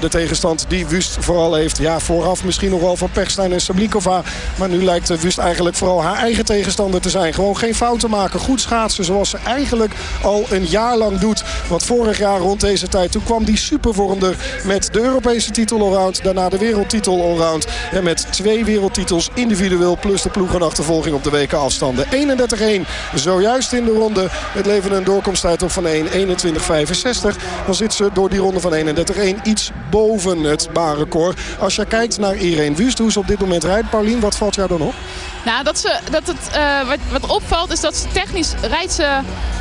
De tegenstand die Wust vooral heeft. Ja, vooraf misschien nog wel van Pechstein en Sablikova. Maar nu lijkt Wust eigenlijk vooral haar eigen tegenstander te zijn. Gewoon geen fouten maken. Goed schaatsen zoals ze eigenlijk al een jaar lang doet. Want vorig jaar rond deze tijd, toen kwam die supervorm er met de Europese titel allround. Daarna de wereldtitel allround. En met twee wereldtitels individueel plus de ploegenachtervolging op de weken afstanden. 31-1 zojuist in de ronde. Het levert een doorkomsttijd op van 1.21.65. Dan zit ze door die ronde van 31-1 iets boven het baanrecord. Als je kijkt naar Irene Wust, hoe ze op dit moment rijdt. Paulien, wat valt jou dan op? Nou, dat ze, dat het, uh, wat, wat opvalt is dat ze technisch rijdt ze...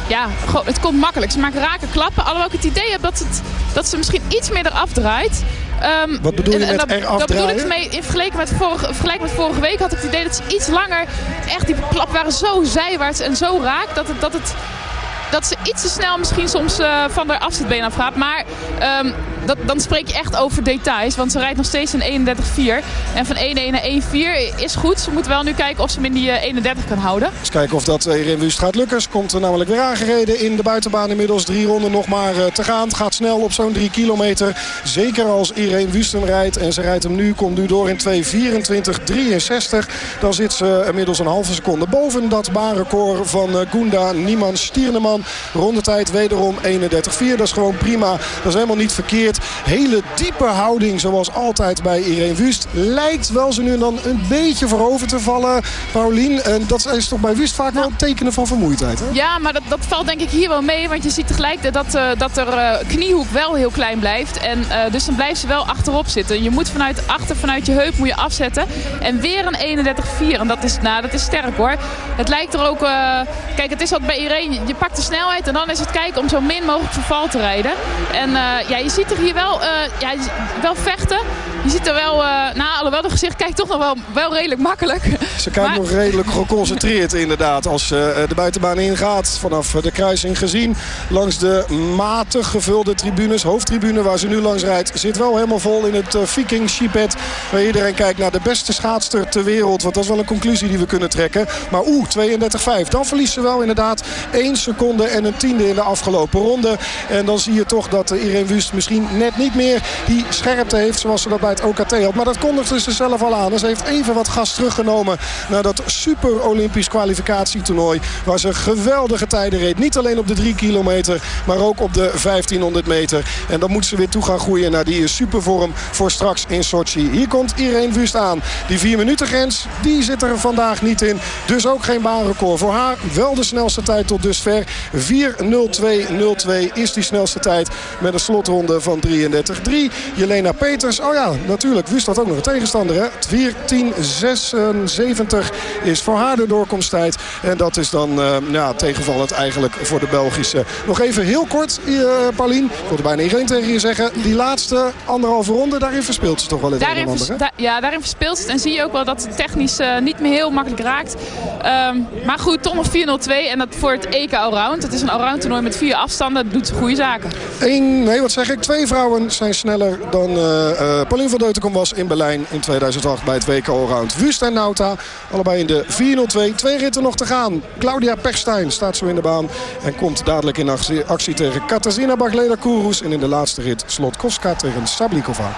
Ja, het komt makkelijk. Ze maakt raken klappen. Alhoewel ik het idee heb dat, het, dat ze misschien iets meer eraf draait. Um, Wat bedoel je en, met en eraf Dat bedoel ik mee, in vergelijking met, vorige, vergelijking met vorige week had ik het idee dat ze iets langer... Echt, die klappen waren zo zijwaarts en zo raak dat het... Dat het dat ze iets te snel misschien soms uh, van haar afzetbeen afgaat. Maar um, dan spreek je echt over details. Want ze rijdt nog steeds een 31-4. En van 1-1 naar 1-4 is goed. Ze moet wel nu kijken of ze hem in die uh, 31 kan houden. Eens kijken of dat Irene Wust gaat lukken. Ze komt namelijk weer aangereden in de buitenbaan. Inmiddels drie ronden nog maar uh, te gaan. Het gaat snel op zo'n 3 kilometer. Zeker als Irene Wust hem rijdt. En ze rijdt hem nu, komt nu door in 2.24-63. Dan zit ze inmiddels een halve seconde boven dat baanrecord van uh, Gunda Nieman Stierneman. Rondetijd wederom 31-4. Dat is gewoon prima. Dat is helemaal niet verkeerd. Hele diepe houding zoals altijd bij Irene Wust. Lijkt wel ze nu dan een beetje voorover te vallen. Paulien, en dat is toch bij Wust vaak wel tekenen van vermoeidheid. Hè? Ja, maar dat, dat valt denk ik hier wel mee. Want je ziet tegelijk dat, uh, dat er uh, kniehoek wel heel klein blijft. En uh, dus dan blijft ze wel achterop zitten. Je moet vanuit achter, vanuit je heup moet je afzetten. En weer een 31-4. En dat is, nou, dat is sterk hoor. Het lijkt er ook... kijk, het is wat bij Irene. Je pakt de snelheid en dan is het kijken om zo min mogelijk verval te rijden. En ja, je ziet er hier wel, uh, ja, wel vechten. Je ziet er wel, uh, nou, alhoewel de gezicht kijkt toch nog wel, wel redelijk makkelijk. Ze kijkt maar... nog redelijk geconcentreerd inderdaad als uh, de buitenbaan ingaat. Vanaf de kruising gezien. Langs de matig gevulde tribunes, hoofdtribune waar ze nu langs rijdt. Zit wel helemaal vol in het Viking Shipet. Waar iedereen kijkt naar de beste schaatster ter wereld. Want dat is wel een conclusie die we kunnen trekken. Maar oeh, 32-5. Dan verliest ze wel inderdaad 1 seconde en een tiende in de afgelopen ronde. En dan zie je toch dat Irene Wust misschien net niet meer die scherpte heeft zoals ze dat bij het OKT had. Maar dat kondigde ze zelf al aan. Ze heeft even wat gas teruggenomen naar dat super Olympisch kwalificatietoernooi. Waar ze geweldige tijden reed. Niet alleen op de 3 kilometer, maar ook op de 1500 meter. En dan moet ze weer toe gaan groeien naar die supervorm voor straks in Sochi. Hier komt Irene Wust aan. Die 4 minuten grens, die zit er vandaag niet in. Dus ook geen baanrecord. Voor haar wel de snelste tijd tot dusver. 4.02.02 is die snelste tijd met een slotronde van 33-3. Jelena Peters. Oh ja, natuurlijk. Wust had ook nog een tegenstander. Hè? 14-76 is voor haar de doorkomsttijd. En dat is dan uh, ja, tegenvallend eigenlijk voor de Belgische. Nog even heel kort, uh, Paulien. Ik wilde bijna iedereen tegen je zeggen. Die laatste anderhalve ronde, daarin verspeelt ze toch wel even daarin ander, da Ja, daarin verspeelt ze het. En zie je ook wel dat het technisch uh, niet meer heel makkelijk raakt. Um, maar goed, toch nog 4-0-2. En dat voor het EK Allround. Het is een allround toernooi met vier afstanden. Dat doet ze goede zaken. Eén, nee, wat zeg ik? Twee vrouwen zijn sneller dan uh, Paulien van Deutenkom was in Berlijn in 2008 bij het WK Allround. Wust en Nauta, allebei in de 4-0-2. Twee ritten nog te gaan. Claudia Perstijn staat zo in de baan. En komt dadelijk in actie, tegen Katarzyna Bagleda-Kourous. En in de laatste rit Slotkovska tegen Sablikova.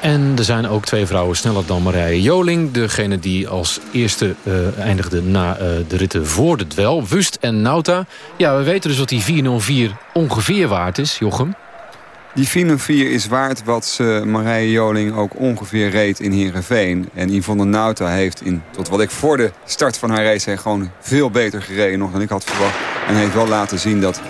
En er zijn ook twee vrouwen sneller dan Marije Joling. Degene die als eerste uh, eindigde na de ritten voor de dwel. Wust en Nauta. Ja, we weten dus wat die 404 ongeveer waard is, Jochem. Die 404 is waard wat Marije Joling ook ongeveer reed in Heerenveen. En Yvonne Nauta heeft, in, tot wat ik voor de start van haar race... gewoon veel beter gereden nog dan ik had verwacht. En heeft wel laten zien dat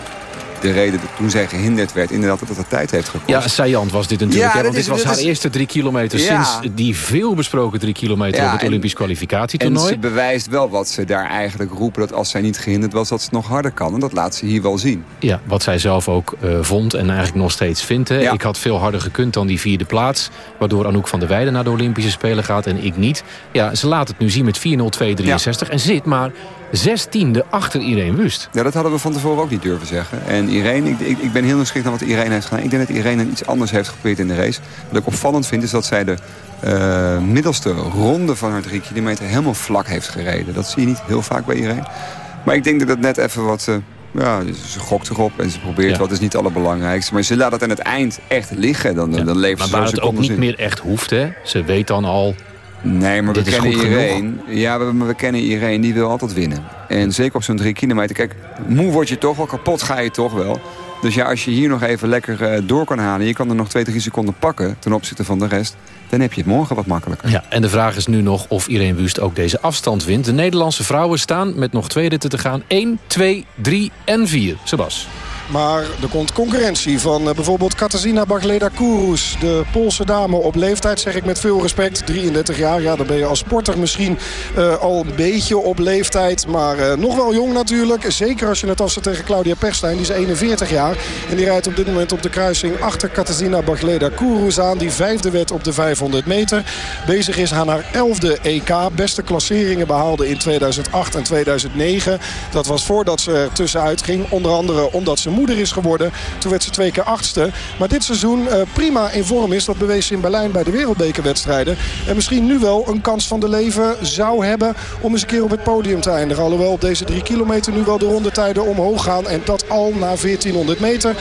de reden dat toen zij gehinderd werd... inderdaad dat het de tijd heeft gekost. Ja, saillant was dit natuurlijk. Ja, hè, want dit was haar is- eerste drie kilometer... Ja. sinds die veel besproken drie kilometer Ja, op het en- Olympisch En kwalificatietoernooi. ze bewijst wel wat ze daar eigenlijk roepen... dat als zij niet gehinderd was, dat ze het nog harder kan. En dat laat ze hier wel zien. Ja, wat zij zelf ook eh, vond en eigenlijk nog steeds vindt. Hè. Ik had veel harder gekund dan die vierde plaats. Waardoor Anouk van der Weijden naar de Olympische Spelen gaat en ik niet. Ja, ze laat het nu zien met 4.02.63 en zit maar zestiende achter Irene Wust. Ja, dat hadden we van tevoren ook niet durven zeggen. En Irene, ik, ik, ik ben heel nieuwsgierig naar wat Irene heeft gedaan. Ik denk dat Irene iets anders heeft geprobeerd in de race. Wat ik opvallend vind is dat zij de eh, middelste ronde van haar drie kilometer helemaal vlak heeft gereden. Dat zie je niet heel vaak bij Irene. Maar ik denk dat het net even wat... eh, ja, ze gokt erop en ze probeert Ja. wat is niet het allerbelangrijkste. Maar ze laat het aan het eind echt liggen. Dan, dan levert Maar ze waar het ook niet in. meer echt hoeft, hè. Ze weet dan al... Nee, maar dit we kennen iedereen. Ja, we, maar we kennen iedereen die wil altijd winnen. En zeker op zo'n drie kilometer. Kijk, moe word je toch wel, kapot ga je toch wel. Dus ja, als je hier nog even lekker eh, door kan halen... je kan er nog twee, drie seconden pakken ten opzichte van de rest... dan heb je het morgen wat makkelijker. Ja, en de vraag is nu nog of Irene Wust ook deze afstand wint. De Nederlandse vrouwen staan met nog twee ritten te gaan. 1, 2, 3 en 4. Sebas. Maar er komt concurrentie van eh, bijvoorbeeld Katarzyna Bagleda-Kourous. De Poolse dame op leeftijd, zeg ik met veel respect. 33 jaar, ja, dan ben je als sporter misschien eh, al een beetje op leeftijd. Maar eh, nog wel jong natuurlijk. Zeker als je het afzet tegen Claudia Perstijn. Die is 41 jaar. En die rijdt op dit moment op de kruising achter Katarzyna Bagleda-Kourous aan. Die vijfde werd op de 500 meter. Bezig is aan haar elfde EK. Beste klasseringen behaalde in 2008 en 2009. Dat was voordat ze er tussenuit ging. Onder andere omdat ze moeder is geworden. Toen werd ze twee keer achtste. Maar dit seizoen eh, prima in vorm is. Dat bewees ze in Berlijn bij de wereldbekerwedstrijden. En misschien nu wel een kans van de leven zou hebben om eens een keer op het podium te eindigen. Alhoewel op deze drie kilometer nu wel de rondetijden omhoog gaan. En dat al na 1400 meter. 32,5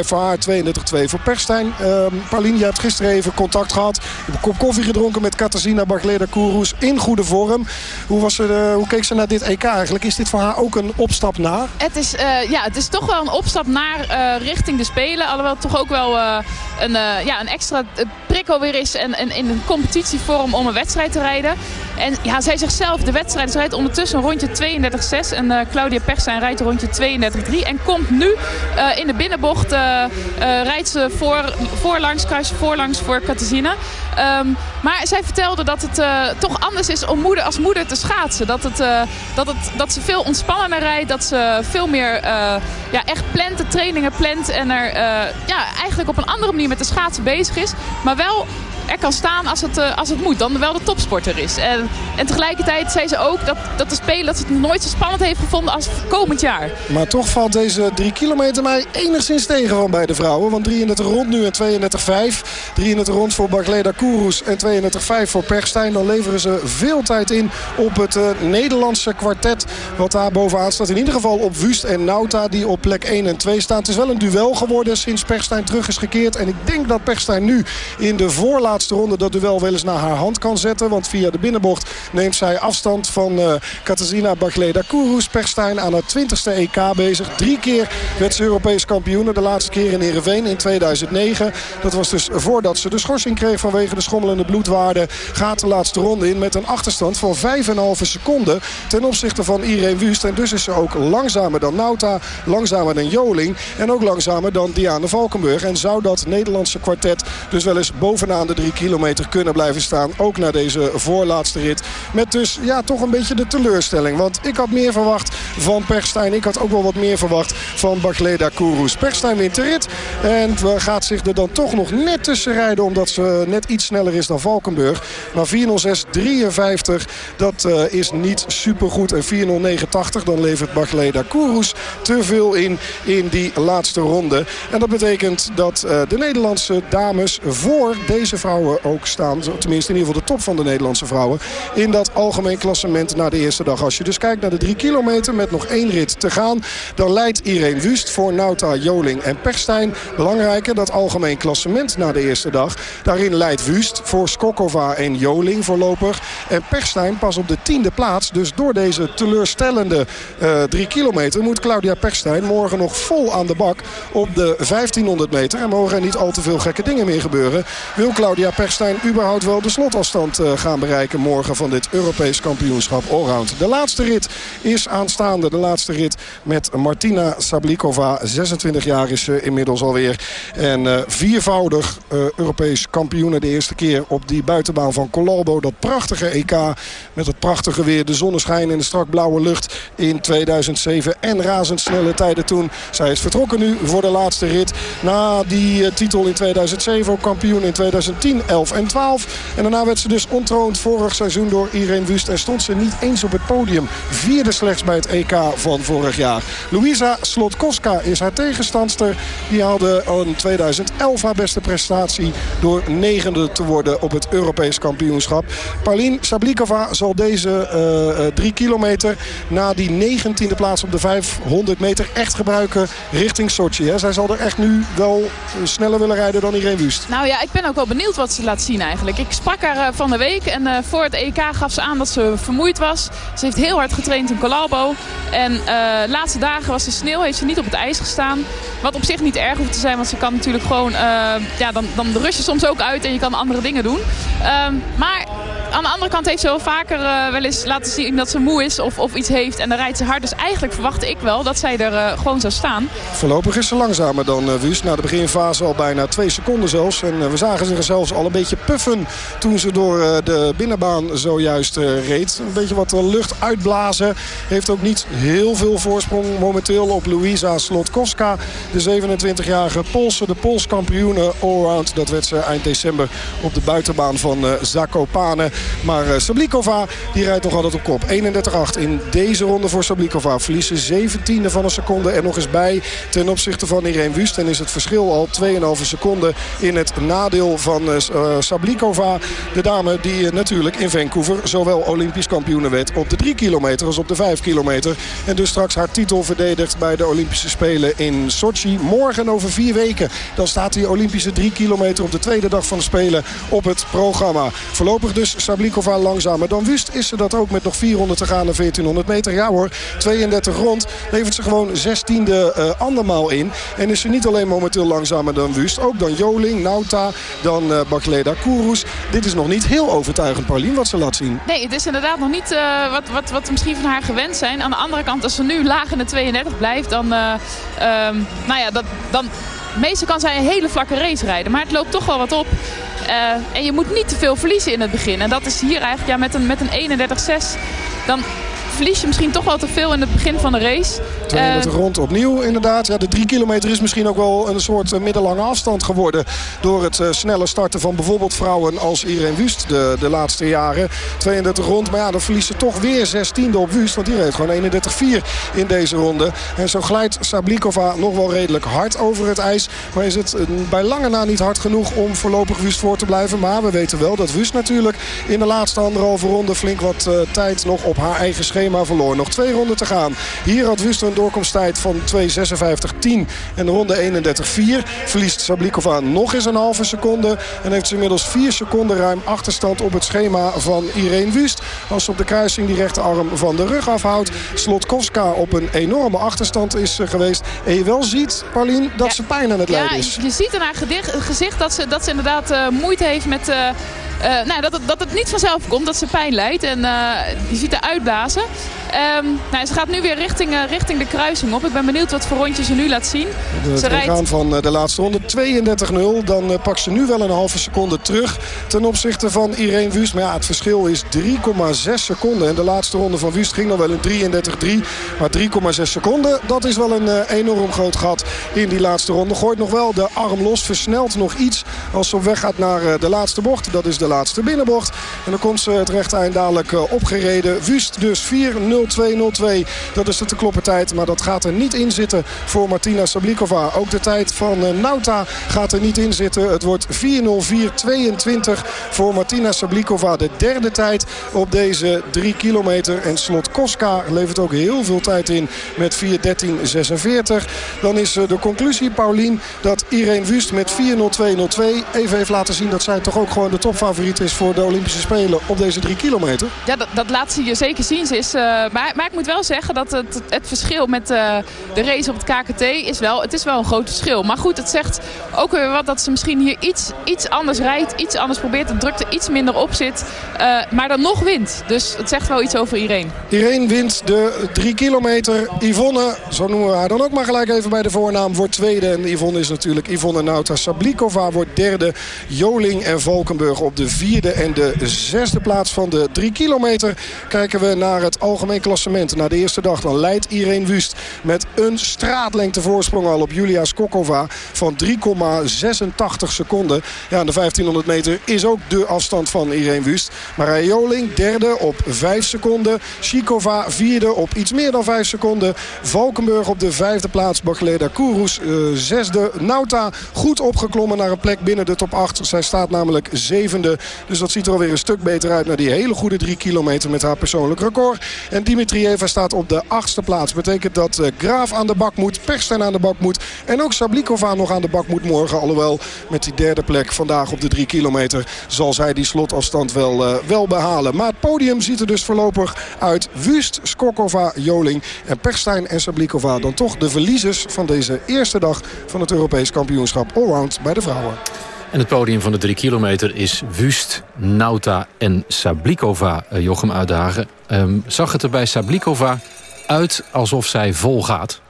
voor haar, 32,2 voor Perstijn. Uh, Paulien, je hebt gisteren even contact gehad. Je hebt een kop koffie gedronken met Katarzyna Bagleda-Kourous in goede vorm. Hoe, was ze, eh, hoe keek ze naar dit EK eigenlijk? Is dit voor haar ook een opstap naar? Het is, eh, ja, het is toch een opstap naar eh, richting de Spelen. Alhoewel het toch ook wel eh, een, eh, ja, een extra prikkel weer is. En, in een competitievorm om een wedstrijd te rijden. En ja, zij zegt zelf, de wedstrijd rijdt ondertussen een rondje 32-6. En Claudia Perstijn rijdt een rondje 32-3. En komt nu in de binnenbocht, rijdt ze voor, voorlangs, kruis voorlangs voor Katarzyna. Ehm, maar zij vertelde dat het toch anders is om moeder als moeder te schaatsen. Dat, het, dat, het, dat ze veel ontspannender rijdt. Dat ze veel meer eh, echt plant, de trainingen plant. En er eh, ja, eigenlijk op een andere manier met de schaatsen bezig is. Maar wel er kan staan als het, eh, als het moet. Dan wel de topsporter is. En, en tegelijkertijd zei ze ook dat, dat de Spelen dat ze het nooit zo spannend heeft gevonden als komend jaar. Maar toch valt deze drie kilometer mij enigszins tegen van bij de vrouwen. Want 33 rond nu en 32,5. 33 rond voor Bagleda Kourous en 32,5 voor Perstijn. Dan leveren ze veel tijd in op het eh, Nederlandse kwartet. Wat daar bovenaan staat. In ieder geval op Wust en Nauta die op plek 1 en 2 staan. Het is wel een duel geworden sinds Perstijn terug is gekeerd. En ik denk dat Perstijn nu in de voorlaatste laatste ronde dat duel wel eens naar haar hand kan zetten. Want via de binnenbocht neemt zij afstand van uh, Katarzyna Bagleda Kourous. Perstijn aan haar 20ste EK bezig. Drie keer werd ze Europees kampioen. De laatste keer in Ereveen in 2009. Dat was dus voordat ze de schorsing kreeg vanwege de schommelende bloedwaarde. Gaat de laatste ronde in met een achterstand van 5,5 seconden ten opzichte van Irene Wust. En dus is ze ook langzamer dan Nauta, langzamer dan Joling en ook langzamer dan Diane Valkenburg. En zou dat Nederlandse kwartet dus wel eens bovenaan de kilometer kunnen blijven staan. Ook na deze voorlaatste rit. Met dus ja, toch een beetje de teleurstelling. Want ik had meer verwacht van Perstijn. Ik had ook wel wat meer verwacht van Bagleda Kourous. Perstijn wint de rit en gaat zich er dan toch nog net tussen rijden. Omdat ze net iets sneller is dan Valkenburg. Maar 4.06.53 dat uh, is niet supergoed. En 4.089 dan levert Bagleda Kourous te veel in in die laatste ronde. En dat betekent dat uh, de Nederlandse dames voor deze vrouwen ook staan. Tenminste in ieder geval de top van de Nederlandse vrouwen. In dat algemeen klassement na de eerste dag. Als je dus kijkt naar de drie kilometer met nog één rit te gaan. Dan leidt Irene Wust voor Nauta, Joling en Perstijn. Belangrijker dat algemeen klassement na de eerste dag. Daarin leidt Wust voor Skokova en Joling voorlopig. En Perstijn pas op de tiende plaats. Dus door deze teleurstellende uh, drie kilometer moet Claudia Perstijn morgen nog vol aan de bak op de 1500 meter. En mogen er niet al te veel gekke dingen meer gebeuren. Wil Claudia Perstijn überhaupt wel de slotafstand uh, gaan bereiken morgen van dit Europees kampioenschap allround. De laatste rit is aanstaande. De laatste rit met Martina Sablikova. 26 jaar is ze inmiddels alweer. En uh, viervoudig uh, Europees kampioen de eerste keer op die buitenbaan van Colalbo. Dat prachtige EK met het prachtige weer. De zonneschijn en de strak blauwe lucht in 2007. En razendsnelle tijden toen. Zij is vertrokken nu voor de laatste rit. Na die titel in 2007 ook kampioen in 2010, 11 en 12. En daarna werd ze dus ontroond vorig seizoen door Irene Wust. En stond ze niet eens op het podium. Vierde slechts bij het EK van vorig jaar. Louisa Slotkoska is haar tegenstandster. Die haalde in 2011 haar beste prestatie door negende te worden op het Europees kampioenschap. Pauline Sablikova zal deze uh, drie kilometer na die negentiende plaats op de 500 meter echt gebruiken richting Sochi. Hè? Zij zal er echt nu wel sneller willen rijden dan Irene Wust. Nou ja, ik ben ook wel benieuwd wat ze laat zien eigenlijk. Ik sprak haar uh, van de week en uh, voor het EK gaf ze aan dat ze vermoeid was. Ze heeft heel hard getraind in Colalbo. En de laatste dagen was de sneeuw, heeft ze niet op het ijs gestaan. Wat op zich niet erg hoeft te zijn, want ze kan natuurlijk gewoon... ja, dan, dan rust je soms ook uit en je kan andere dingen doen. Ehm, maar aan de andere kant heeft ze wel vaker wel eens laten zien dat ze moe is of, of iets heeft. En dan rijdt ze hard. Dus eigenlijk verwachtte ik wel dat zij er gewoon zou staan. Voorlopig is ze langzamer dan uh. Na de beginfase al bijna twee seconden zelfs. En we zagen ze zelfs al een beetje puffen toen ze door de binnenbaan zojuist reed. Een beetje wat lucht uitblazen. Heeft ook niet heel veel voorsprong momenteel op Louisa Slotkoska. De 27-jarige Poolse, de Pools kampioene allround. Dat werd ze eind december op de buitenbaan van Zakopane. Maar Sablikova die rijdt nog altijd op kop. 31-8 in deze ronde voor Sablikova. Verliezen 17e van een seconde er nog eens bij ten opzichte van Irene Wust. En is het verschil al 2,5 seconden in het nadeel van Sablikova. De dame die natuurlijk in Vancouver zowel Olympisch kampioen werd op de 3 kilometer als op de 5 kilometer. En dus straks haar titel verdedigt bij de Olympische Spelen in Sochi. Morgen over vier weken dan staat die Olympische 3 kilometer op de tweede dag van de Spelen op het programma. Voorlopig dus Sablikova langzamer dan Wust. Is ze dat ook met nog 400 te gaan naar 1400 meter? Ja hoor, 32 rond. Levert ze gewoon 16e uh, andermaal in. En is ze niet alleen momenteel langzamer dan Wust. Ook dan Joling, Nauta, dan Bakleda Kourous. Dit is nog niet heel overtuigend, Paulien, wat ze laat zien. Nee, het is inderdaad nog niet uh, wat, wat, wat we misschien van haar gewend zijn. Aan de andere kant, als ze nu laag in de 32 blijft, dan... Um, nou ja, dat, dan meestal kan zij een hele vlakke race rijden. Maar het loopt toch wel wat op. Uh, en je moet niet te veel verliezen in het begin. En dat is hier eigenlijk ja, met een, met een 31-6. Dan verlies je misschien toch wel te veel in het begin van de race. 200 uh, rond opnieuw inderdaad. Ja, de drie kilometer is misschien ook wel een soort uh, middellange afstand geworden. Door het uh, snelle starten van bijvoorbeeld vrouwen als Irene Wust de, de laatste jaren. 32 rond, maar ja, dan verliest ze toch weer 16e op Wust. Want die reed gewoon 31-4 in deze ronde. En zo glijdt Sablikova nog wel redelijk hard over het ijs. Maar is het bij lange na niet hard genoeg om voorlopig Wust voor te blijven. Maar we weten wel dat Wust natuurlijk in de laatste anderhalve ronde flink wat tijd nog op haar eigen verloor. Nog twee ronden te gaan. Hier had Wust een doorkomsttijd van 2.56.10 en de ronde 31.4. Verliest Sablikova nog eens een halve seconde. En heeft ze inmiddels 4 seconden ruim achterstand op het schema van Irene Wust. Als ze op de kruising die rechterarm van de rug afhoudt. Slotkovska op een enorme achterstand is eh, geweest. En je wel ziet, Paulien, dat ze pijn aan het lijden is. Je ziet aan haar gezicht dat ze, dat ze inderdaad uh, moeite heeft met... Uh, uh, nou, dat, het, dat het niet vanzelf komt, dat ze pijn lijdt. En je ziet haar uitblazen. Um, nou, ze gaat nu weer richting, uh, richting de kruising op. Ik ben benieuwd wat voor rondjes ze nu laat zien. We ze rijdt... gaan van de laatste ronde 32-0. Dan pakt ze nu wel een halve seconde terug ten opzichte van Irene Wust. Maar ja, het verschil is 3,6 seconden. En de laatste ronde van Wust ging nog wel in 33-3. Maar 3,6 seconden, dat is wel een enorm groot gat in die laatste ronde. Gooit nog wel de arm los, versnelt nog iets als ze op weg gaat naar de laatste bocht. Dat is de laatste binnenbocht. En dan komt ze het rechte eind dadelijk opgereden. Wust dus 4.02.02. Dat is de te kloppen tijd. Maar dat gaat er niet in zitten voor Martina Sablikova. Ook de tijd van Nauta gaat er niet in zitten. Het wordt 4.04.22 voor Martina Sablikova. De derde tijd op deze 3 kilometer. En Slot Koska levert ook heel veel tijd in met 4.13.46. Dan is de conclusie, Paulien, dat Irene Wust met 4.02.02 even heeft laten zien dat zij toch ook gewoon de topfavoriet is voor de Olympische Spelen op deze drie kilometer. Ja, dat, dat laat ze je zeker zien. Ze is, uh, maar, maar ik moet wel zeggen dat het, het verschil met uh, de race op het KKT is wel, het is wel een groot verschil. Maar goed, het zegt ook weer wat dat ze misschien hier iets, iets anders rijdt, iets anders probeert. De drukte iets minder op zit, uh, maar dan nog wint. Dus het zegt wel iets over Irene. Irene wint de drie kilometer. Yvonne, zo noemen we haar dan ook maar gelijk even bij de voornaam, wordt tweede. En Yvonne is natuurlijk Yvonne Nauta. Sablikova wordt derde. Joling en Valkenburg op de vierde en de zesde plaats van de drie kilometer. Kijken we naar het algemeen klassement. Na de eerste dag dan leidt Irene Wust met een straatlengte voorsprong al op Julia Skokova van 3,86 seconden. Ja, de 1500 meter is ook de afstand van Irene Wust. Marije Joling derde op 5 seconden. Shikova vierde op iets meer dan 5 seconden. Valkenburg op de vijfde plaats. Bagleda Kourous uh, zesde. Nauta goed opgeklommen naar een plek binnen de top 8. Zij staat namelijk zevende. Dus dat ziet er alweer een stuk beter uit naar die hele goede drie kilometer met haar persoonlijk record. En Dimitrieva staat op de achtste plaats. Betekent dat uh, Graaf aan de bak moet, Persten aan de bak moet. En ook Sablikova nog aan de bak moet morgen. Alhoewel met die derde plek vandaag op de drie kilometer zal zij die slotafstand wel, uh, wel behalen. Maar het podium ziet er dus voorlopig uit. Wust, Skokova, Joling en Perstijn en Sablikova. Dan toch de verliezers van deze eerste dag van het Europees kampioenschap Allround bij de vrouwen. En het podium van de drie kilometer is Wust, Nauta en Sablikova, uh, Jochem Uitdagen. Um, zag het er bij Sablikova uit alsof zij vol gaat?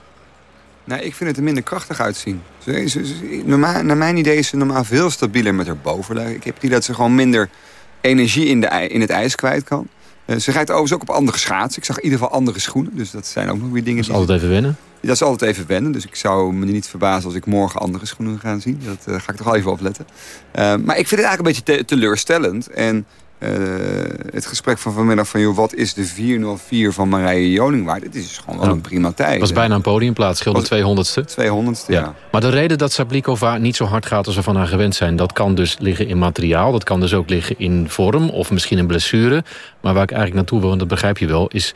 Nou, ik vind het er minder krachtig uitzien. Ze, ze, ze, normaal, naar mijn idee is ze normaal veel stabieler met haar bovenlijf. Ik heb idee dat ze gewoon minder energie in, de, in het ijs kwijt kan. Uh, ze rijdt overigens ook op andere schaatsen. Ik zag in ieder geval andere schoenen. Dus dat zijn ook nog weer dingen... Dat is altijd even wennen. Dat is altijd even wennen. Dus ik zou me niet verbazen als ik morgen andere schoenen ga zien. Dat uh, ga ik toch al even opletten. Uh, maar ik vind het eigenlijk een beetje te teleurstellend. En uh, het gesprek van vanmiddag van... Joh, wat is de 404 van Marije Joling waard? Het is dus gewoon wel een prima tijd. Het was bijna een podiumplaats, scheelde 200ste. 200ste, ja. ja. Maar de reden dat Sablikova niet zo hard gaat als we van haar gewend zijn... dat kan dus liggen in materiaal. Dat kan dus ook liggen in vorm of misschien een blessure. Maar waar ik eigenlijk naartoe wil, en dat begrijp je wel... is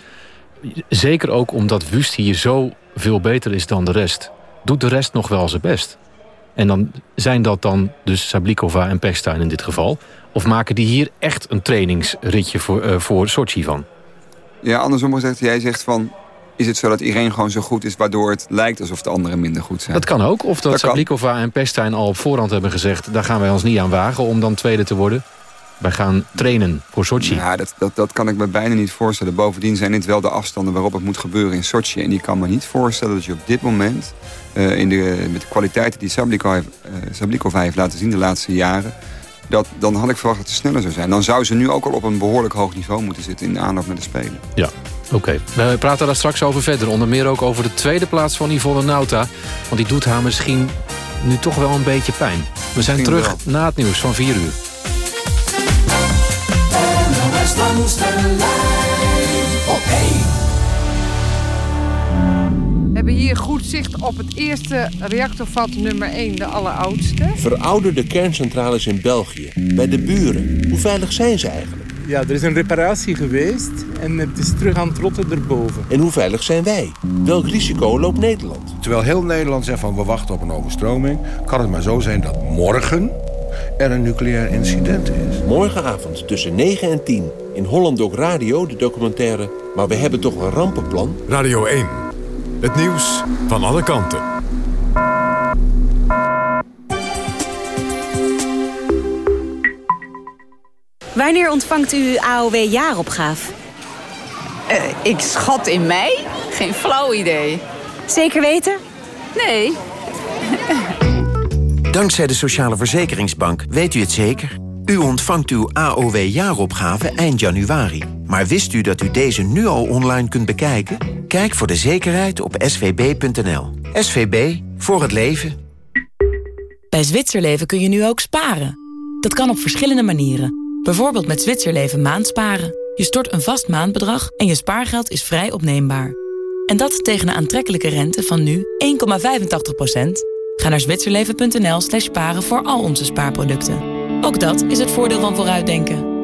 zeker ook omdat Wust hier zo veel beter is dan de rest... doet de rest nog wel zijn best. En dan zijn dat dan dus Sablikova en Pechstein in dit geval... Of maken die hier echt een trainingsritje voor, uh, voor Sochi van? Ja, andersom gezegd, jij zegt van... is het zo dat iedereen gewoon zo goed is... waardoor het lijkt alsof de anderen minder goed zijn? Dat kan ook. Of dat, dat Sablikova kan. en Pechstein al op voorhand hebben gezegd... daar gaan wij ons niet aan wagen om dan tweede te worden. Wij gaan trainen voor Sochi. Ja, dat, dat, dat kan ik me bijna niet voorstellen. Bovendien zijn dit wel de afstanden waarop het moet gebeuren in Sochi. En ik kan me niet voorstellen dat je op dit moment... Uh, in de, met de kwaliteiten die Sablikova heeft, uh, Sablikova heeft laten zien de laatste jaren... Dat, dan had ik verwacht dat het sneller zou zijn. Dan zou ze nu ook al op een behoorlijk hoog niveau moeten zitten in de aanloop met de Spelen. Ja, oké. Okay. We praten daar straks over verder. Onder meer ook over de tweede plaats van Yvonne Nauta. Want die doet haar misschien nu toch wel een beetje pijn. We zijn terug wel. na het nieuws van 4 uur. Op 1. We hebben hier goed zicht op het eerste reactorvat nummer 1, de alleroudste. Verouderde kerncentrales in België, bij de buren. Hoe veilig zijn ze eigenlijk? Ja, er is een reparatie geweest en het is terug aan het rotten erboven. En hoe veilig zijn wij? Welk risico loopt Nederland? Terwijl heel Nederland zegt van we wachten op een overstroming... kan het maar zo zijn dat morgen er een nucleair incident is. Morgenavond tussen 9 en 10 in Holland Doc Radio de documentaire... Maar we hebben toch een rampenplan? Radio 1. Het nieuws van alle kanten. Wanneer ontvangt u AOW-jaaropgave? Uh, ik schat in mei? Geen flauw idee. Zeker weten? Nee. Dankzij de Sociale Verzekeringsbank weet u het zeker. U ontvangt uw AOW-jaaropgave eind januari. Maar wist u dat u deze nu al online kunt bekijken? Kijk voor de zekerheid op svb.nl. SVB, voor het leven. Bij Zwitserleven kun je nu ook sparen. Dat kan op verschillende manieren. Bijvoorbeeld met Zwitserleven maandsparen. Je stort een vast maandbedrag en je spaargeld is vrij opneembaar. En dat tegen een aantrekkelijke rente van nu 1,85%. Ga naar zwitserleven.nl slash sparen voor al onze spaarproducten. Ook dat is het voordeel van vooruitdenken.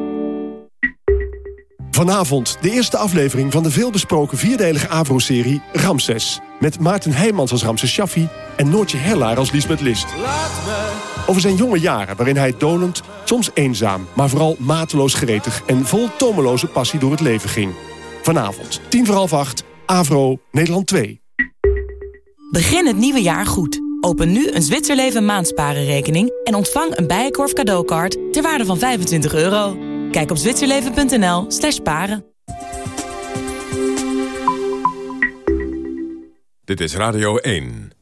Vanavond de eerste aflevering van de veelbesproken vierdelige AVRO-serie Ramses. Met Maarten Heijmans als Ramses Shaffi en Noortje Hellaar als Liesbeth List. Over zijn jonge jaren waarin hij donend, soms eenzaam... maar vooral mateloos gretig en vol tomeloze passie door het leven ging. Vanavond, tien voor half acht, AVRO, Nederland 2. Begin het nieuwe jaar goed. Open nu een Zwitserleven maandsparenrekening... en ontvang een Bijenkorf cadeaukaart ter waarde van 25 euro. Kijk op zwitserleven.nl slash paren. Dit is Radio 1.